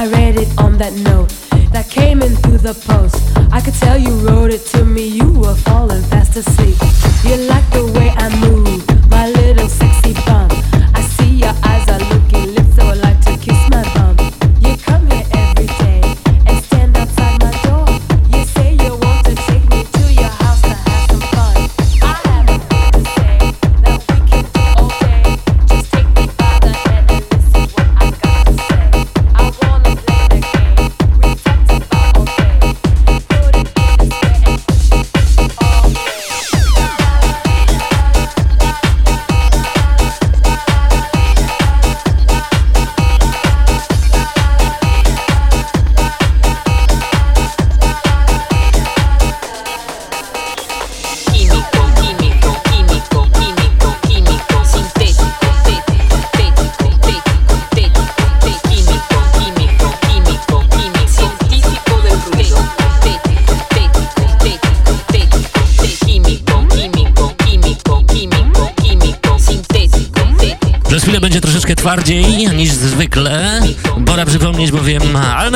I read it on that note that came in through the post. I could tell you wrote it to me, you were falling fast asleep. You like the way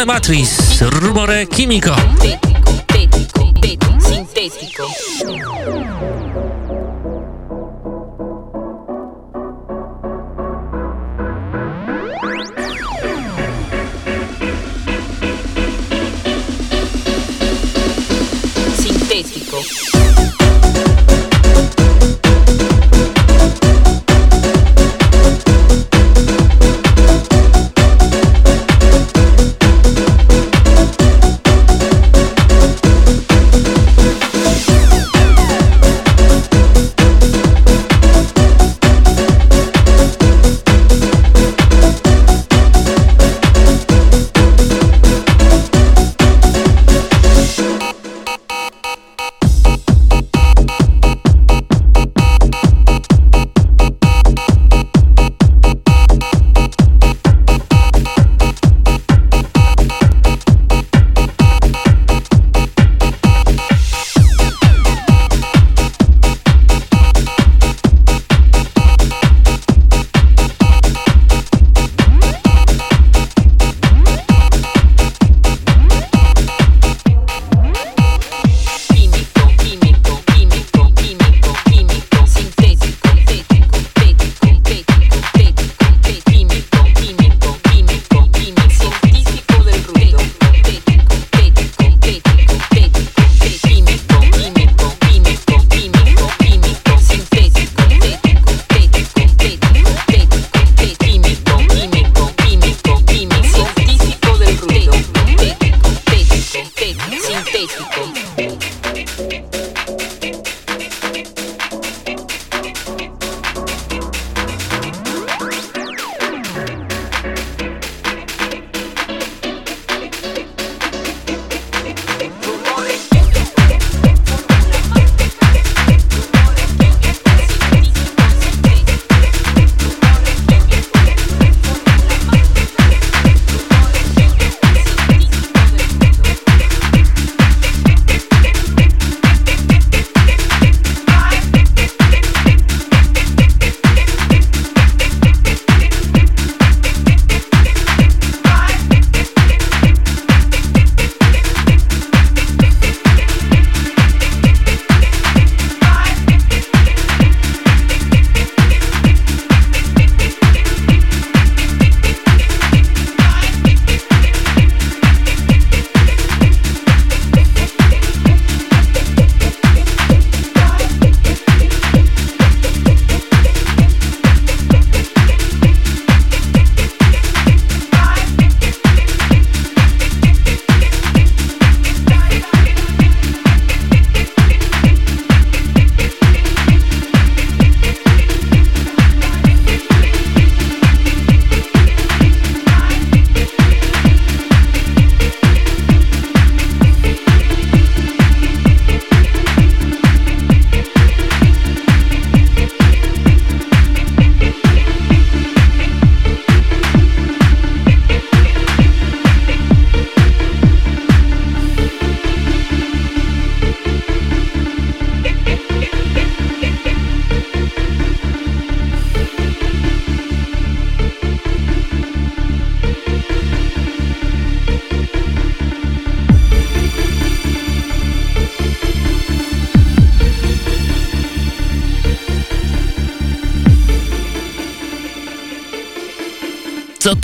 Matriz, Rumore Kimiko.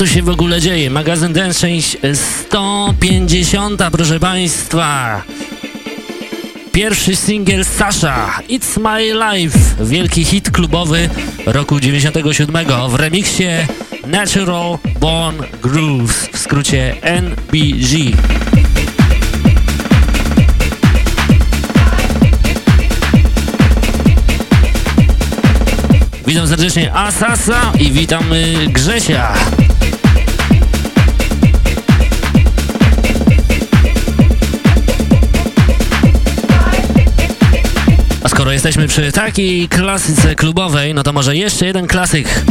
Tu się w ogóle dzieje? Magazyn Dance część 150, proszę Państwa. Pierwszy singiel Sasha, It's My Life, wielki hit klubowy roku 97 w remiksie Natural Born Grooves, w skrócie NBG. Witam serdecznie Asasa i witamy Grzesia. Skoro jesteśmy przy takiej klasyce klubowej, no to może jeszcze jeden klasyk.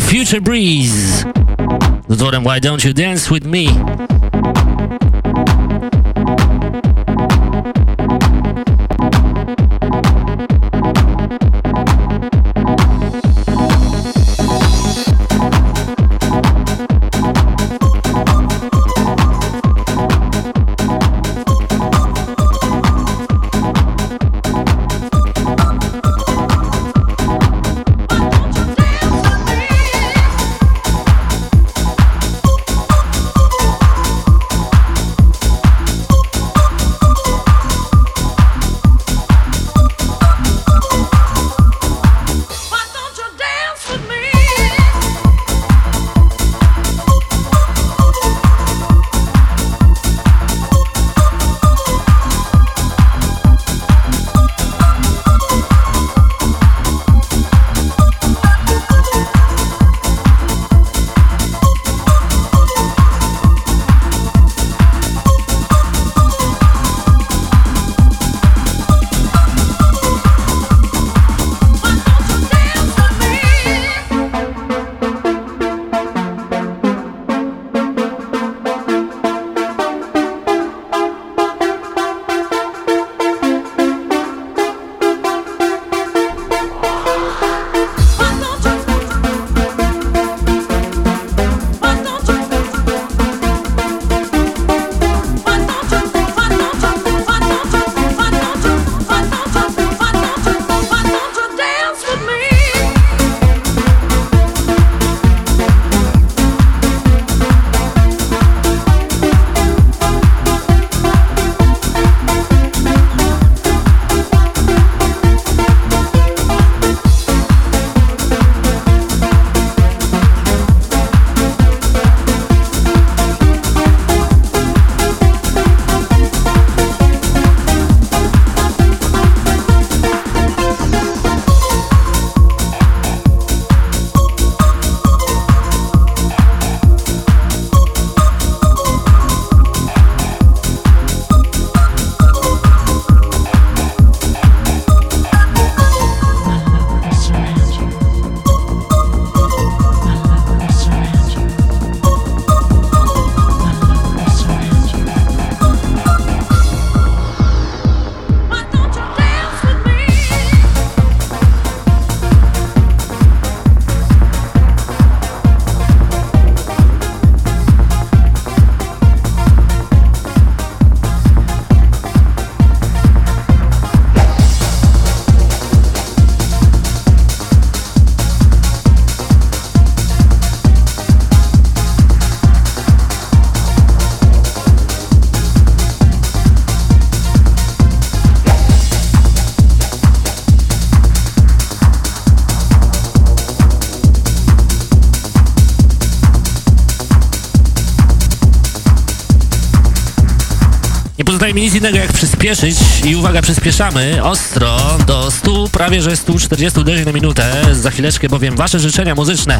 Future Breeze z utworem Why Don't You Dance With Me. Przyspieszyć i uwaga, przyspieszamy ostro do 100, prawie że 140 uderzeń na minutę. Za chwileczkę bowiem wasze życzenia muzyczne.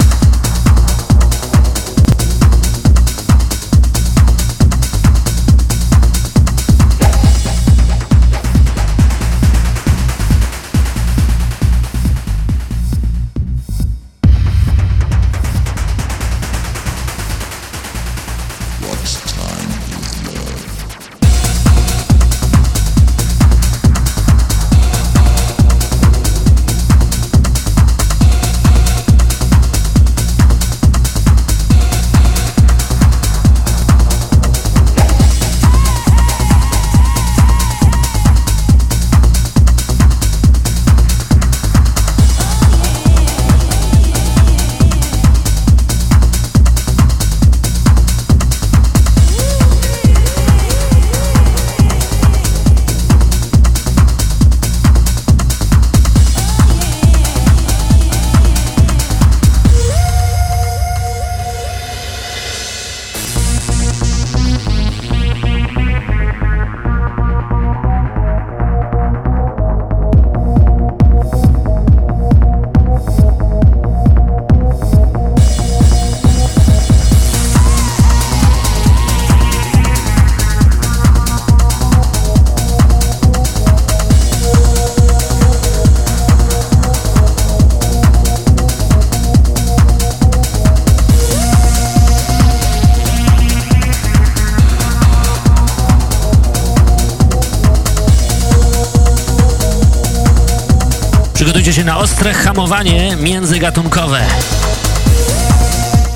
Przygotujcie się na ostre hamowanie międzygatunkowe.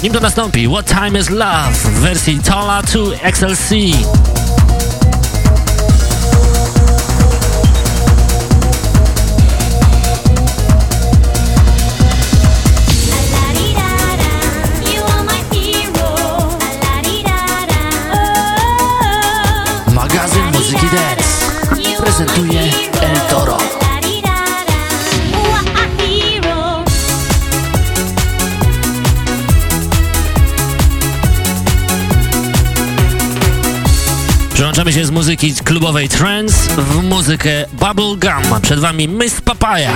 Nim to nastąpi, What Time Is Love w wersji Tola 2 XLC. Się z muzyki klubowej trance w muzykę bubblegum. Przed wami Miss Papaya.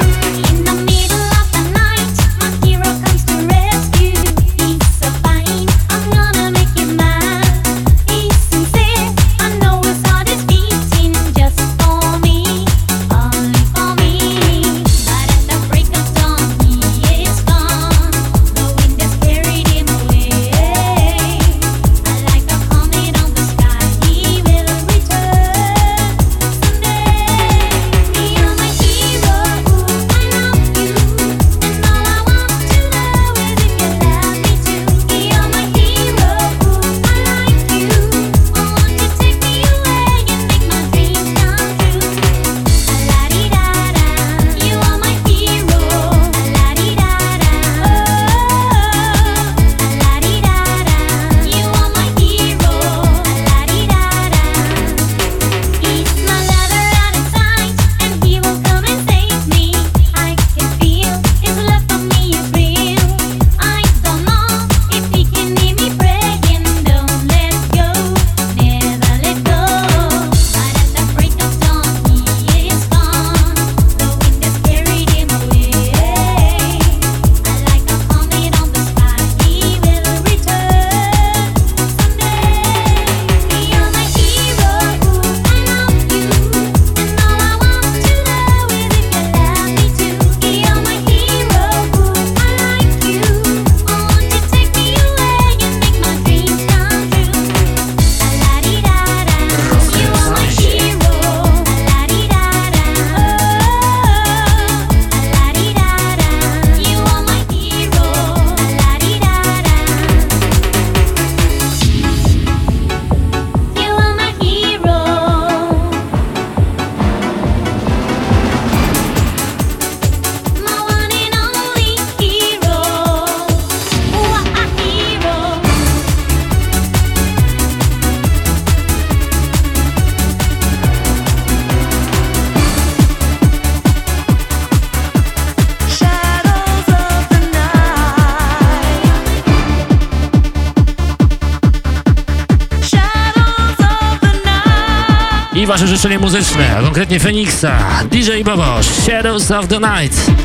Życzenie muzyczne, a konkretnie Feniksa, DJ Bobo, Shadows of the Night.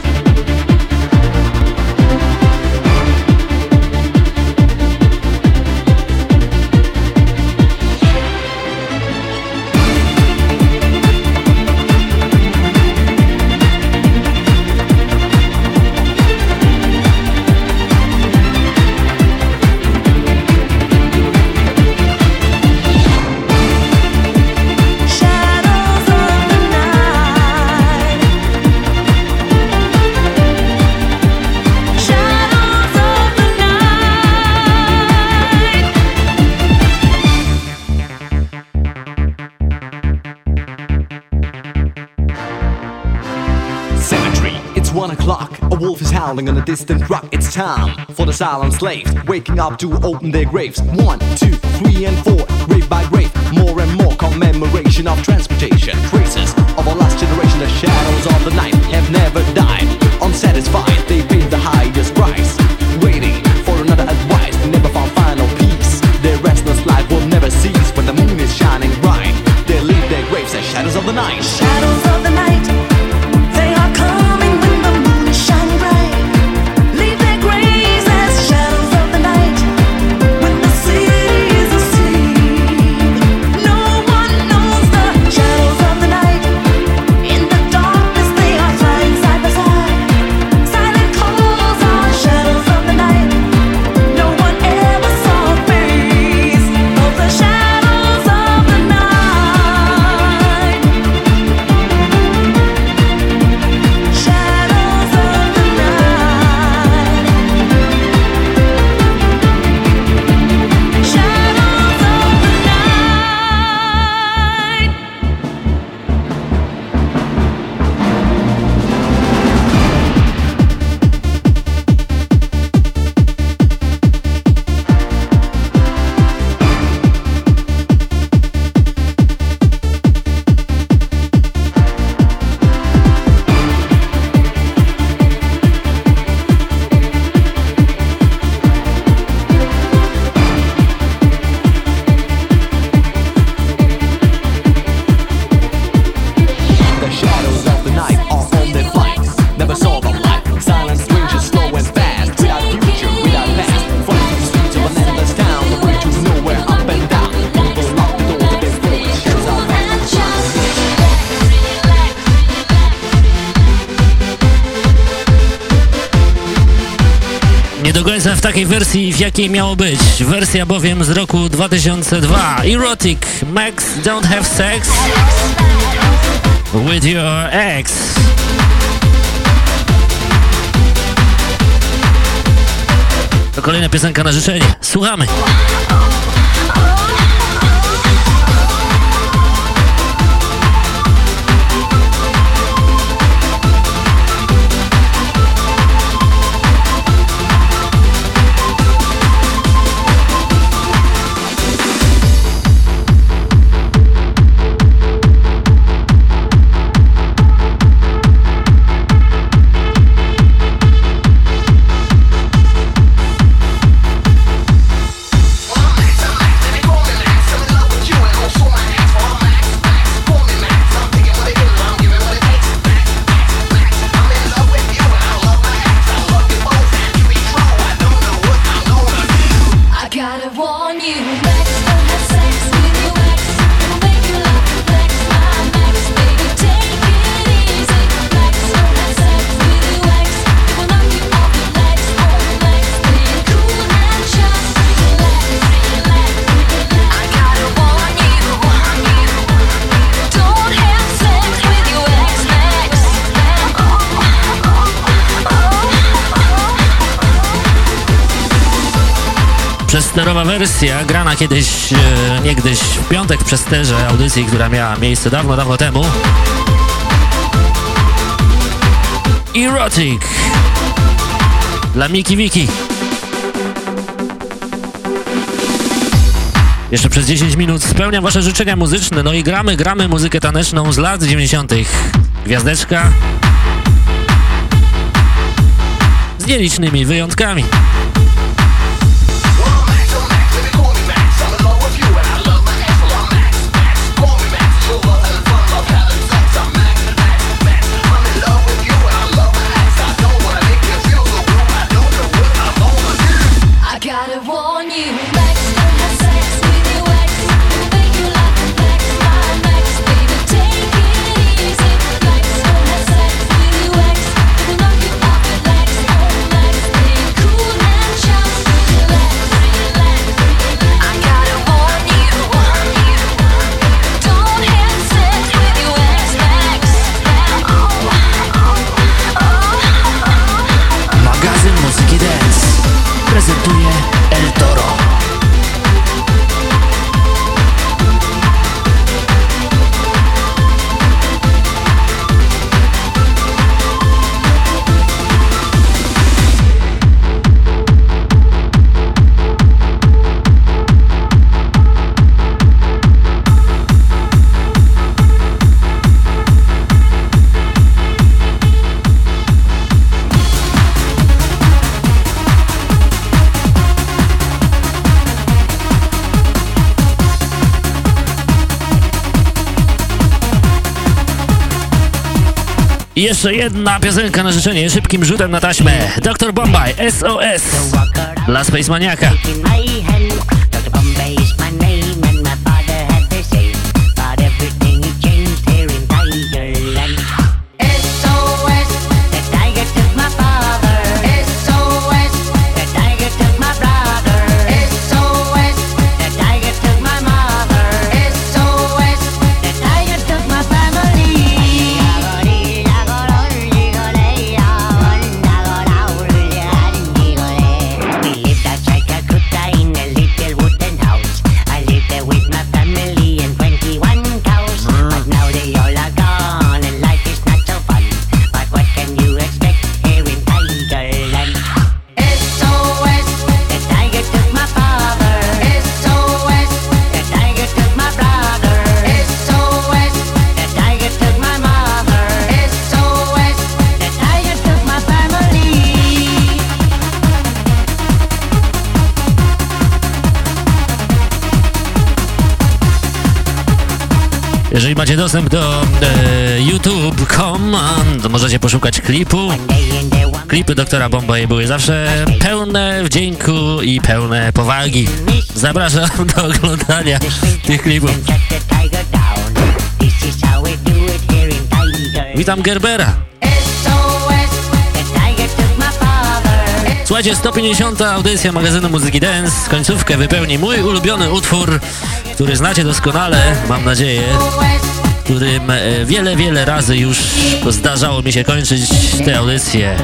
Distant rock. It's time for the silent slaves waking up to open their graves. One, two, three, and four, grave by grave. More and more commemoration of transportation. Traces of our last generation. The shadows of the night have never died. Unsatisfied, they pay the highest price. Waiting for another advice, they never found final peace. Their restless life will never cease when the moon is shining bright. They leave their graves as shadows of the night. Takiej wersji, w jakiej miało być. Wersja bowiem z roku 2002. Erotic, Max Don't Have Sex with Your Ex. To kolejna piosenka na życzenie. Słuchamy. Przesterowa wersja, grana kiedyś, e, niegdyś w piątek przez sterze audycji, która miała miejsce dawno, dawno temu. Erotic dla Miki Wiki. Jeszcze przez 10 minut spełniam wasze życzenia muzyczne, no i gramy, gramy muzykę taneczną z lat 90. Gwiazdeczka z nielicznymi wyjątkami. I jeszcze jedna piosenka na życzenie, szybkim rzutem na taśmę. Dr. Bombay, SOS dla Space Maniaka. Dostęp do e, youtube.com, możecie poszukać klipu. Klipy doktora Bombay były zawsze pełne wdzięku i pełne powagi. Zapraszam do oglądania tych klipów. Witam Gerbera. Słuchajcie, 150. audycja magazynu Muzyki Dance. Końcówkę wypełni mój ulubiony utwór, który znacie doskonale, mam nadzieję, którym e, wiele, wiele razy już zdarzało mi się kończyć tę audycję.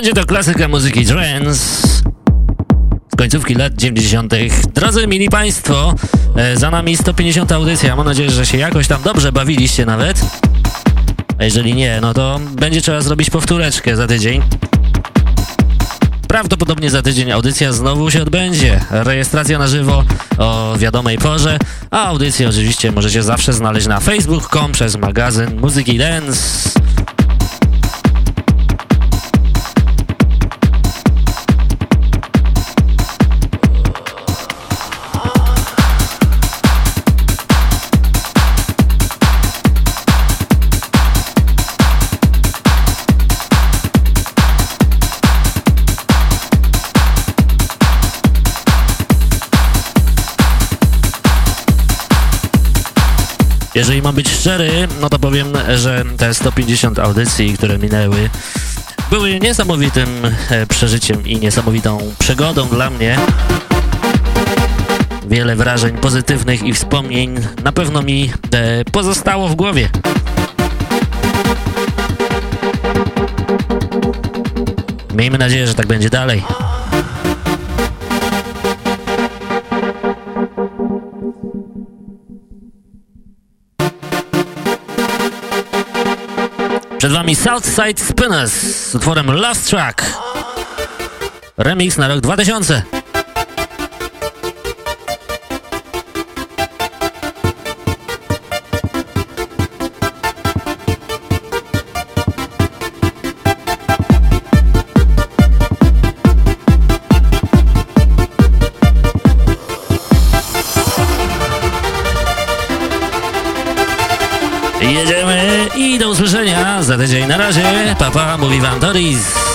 Będzie to klasyka muzyki trance z końcówki lat 90. Drodzy mili Państwo, e, za nami 150 audycja. Mam nadzieję, że się jakoś tam dobrze bawiliście nawet. A jeżeli nie, no to będzie trzeba zrobić powtóreczkę za tydzień. Prawdopodobnie za tydzień audycja znowu się odbędzie. Rejestracja na żywo o wiadomej porze, a audycję oczywiście możecie zawsze znaleźć na facebook.com przez magazyn Muzyki Dance. Jeżeli mam być szczery, no to powiem, że te 150 audycji, które minęły, były niesamowitym e, przeżyciem i niesamowitą przygodą dla mnie. Wiele wrażeń pozytywnych i wspomnień na pewno mi e, pozostało w głowie. Miejmy nadzieję, że tak będzie dalej. Przed wami Southside Spinners z utworem Last Track. Remix na rok 2000. Na razie, papa, mówi wam Doris.